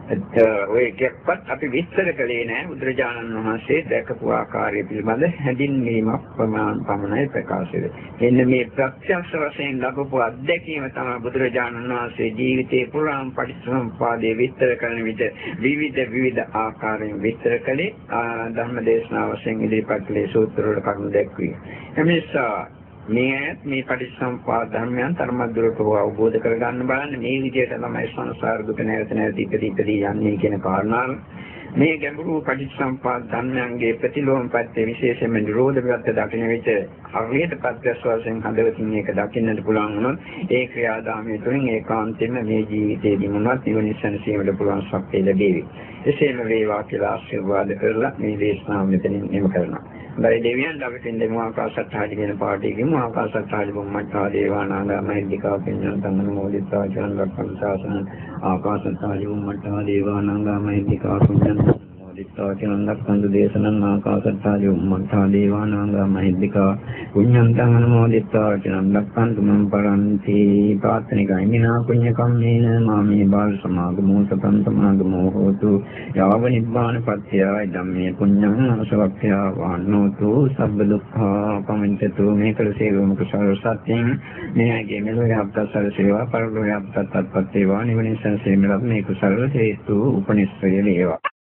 ඔය එකක්වත් අපි විස්තර කළේ නෑ බුදුරජාණන් වහන්සේ දැකපු ආකාරය පිළිබඳ හැඳින්වීමක් ප්‍රමාණ පමණයි ප්‍රකාශ වෙන්නේ. එන්න මේ ප්‍රත්‍යක්ෂ වශයෙන් ලැබපු අත්දැකීම තමයි බුදුරජාණන් වහන්සේ ජීවිතේ පුරාම පටිච්චසමුප්පාදයේ විස්තර කරන විට විවිධ විවිධ ආකාරයෙන් විස්තර කළේ ධර්ම දේශනාව වශයෙන් ඉදිරිපත් කළේ සූත්‍ර වල කරුණු දැක්වීම. එනිසා මේ මේ පටිච්චසමුප්පාද ධර්මයන් තරමද්දුරට අවබෝධ කරගන්න බලන්න. මේ විදිහට තමයි සංසාර දුක නැවත නැවත ඉපදී ඉපදී යන්නේ කියන කාරණාව. මේ ගැඹුරු පටිච්චසම්පාද ධර්මයන්ගේ ප්‍රතිලෝම පැත්තේ විශේෂයෙන්ම නිරෝධ පැත්ත දකින විට අවිහෙත පත්‍යස් වශයෙන් හදවතින් මේක දකින්නට පුළුවන් වුණොත් ඒ ක්‍රියාදාමය තුළින් ඒකාන්තයෙන්ම මේ ජීවිතයේදී මොනවත් නිවනිසන් සීමට පුළුවන් ශක්තිය ලැබේවි. එසේම වේවා කියලා ආශිර්වාද කරලා මේ දේශනාව මෙතනින් නිම කරනවා. බයි දෙවියන් ළඟට දෙමු ආකාශත්හාදි වෙන පාඩේ ගිමු ආකාශත්හාදි බොම්මත්තා දේවානාගා මහින්දිකා පින්නම් සම්මෝදිතා චරණ ලක්ෂණ සාසන ආකාශත්හාදි බොම්මත්තා දේවානාගා මහින්දිකා පින්නම් දිත්තා කියන ලක්ඛන්දු දේශනං ආකාශත්තාදී උම්මත්තා දේවානාංගා මහිද්దికා පුඤ්ඤන්තං අනුමෝදිත්වා කියන ලක්ඛන්දු මම් පරන්ති ප්‍රාර්ථනිකයි මිනා පුඤ්ඤ කම්මේන මාමේ බාල සමාගමෝ සතං සමාගමෝ හෝතු. යාව නිබ්බාන පත්‍යයි ධම්මේ පුඤ්ඤං අසවක්ඛ්‍යා වාන්නෝතු. සබ්බ දුක්ඛා පමින්තතු. මේකල සේවම කුසල සත්‍යං මේගේ මෙලොව යප්තසල සේවා පරලොව යප්තත් අත්පත් වේවා. නිවනිසං සේමලත් මේ කුසල හේතු උපනිස්සය වේවා.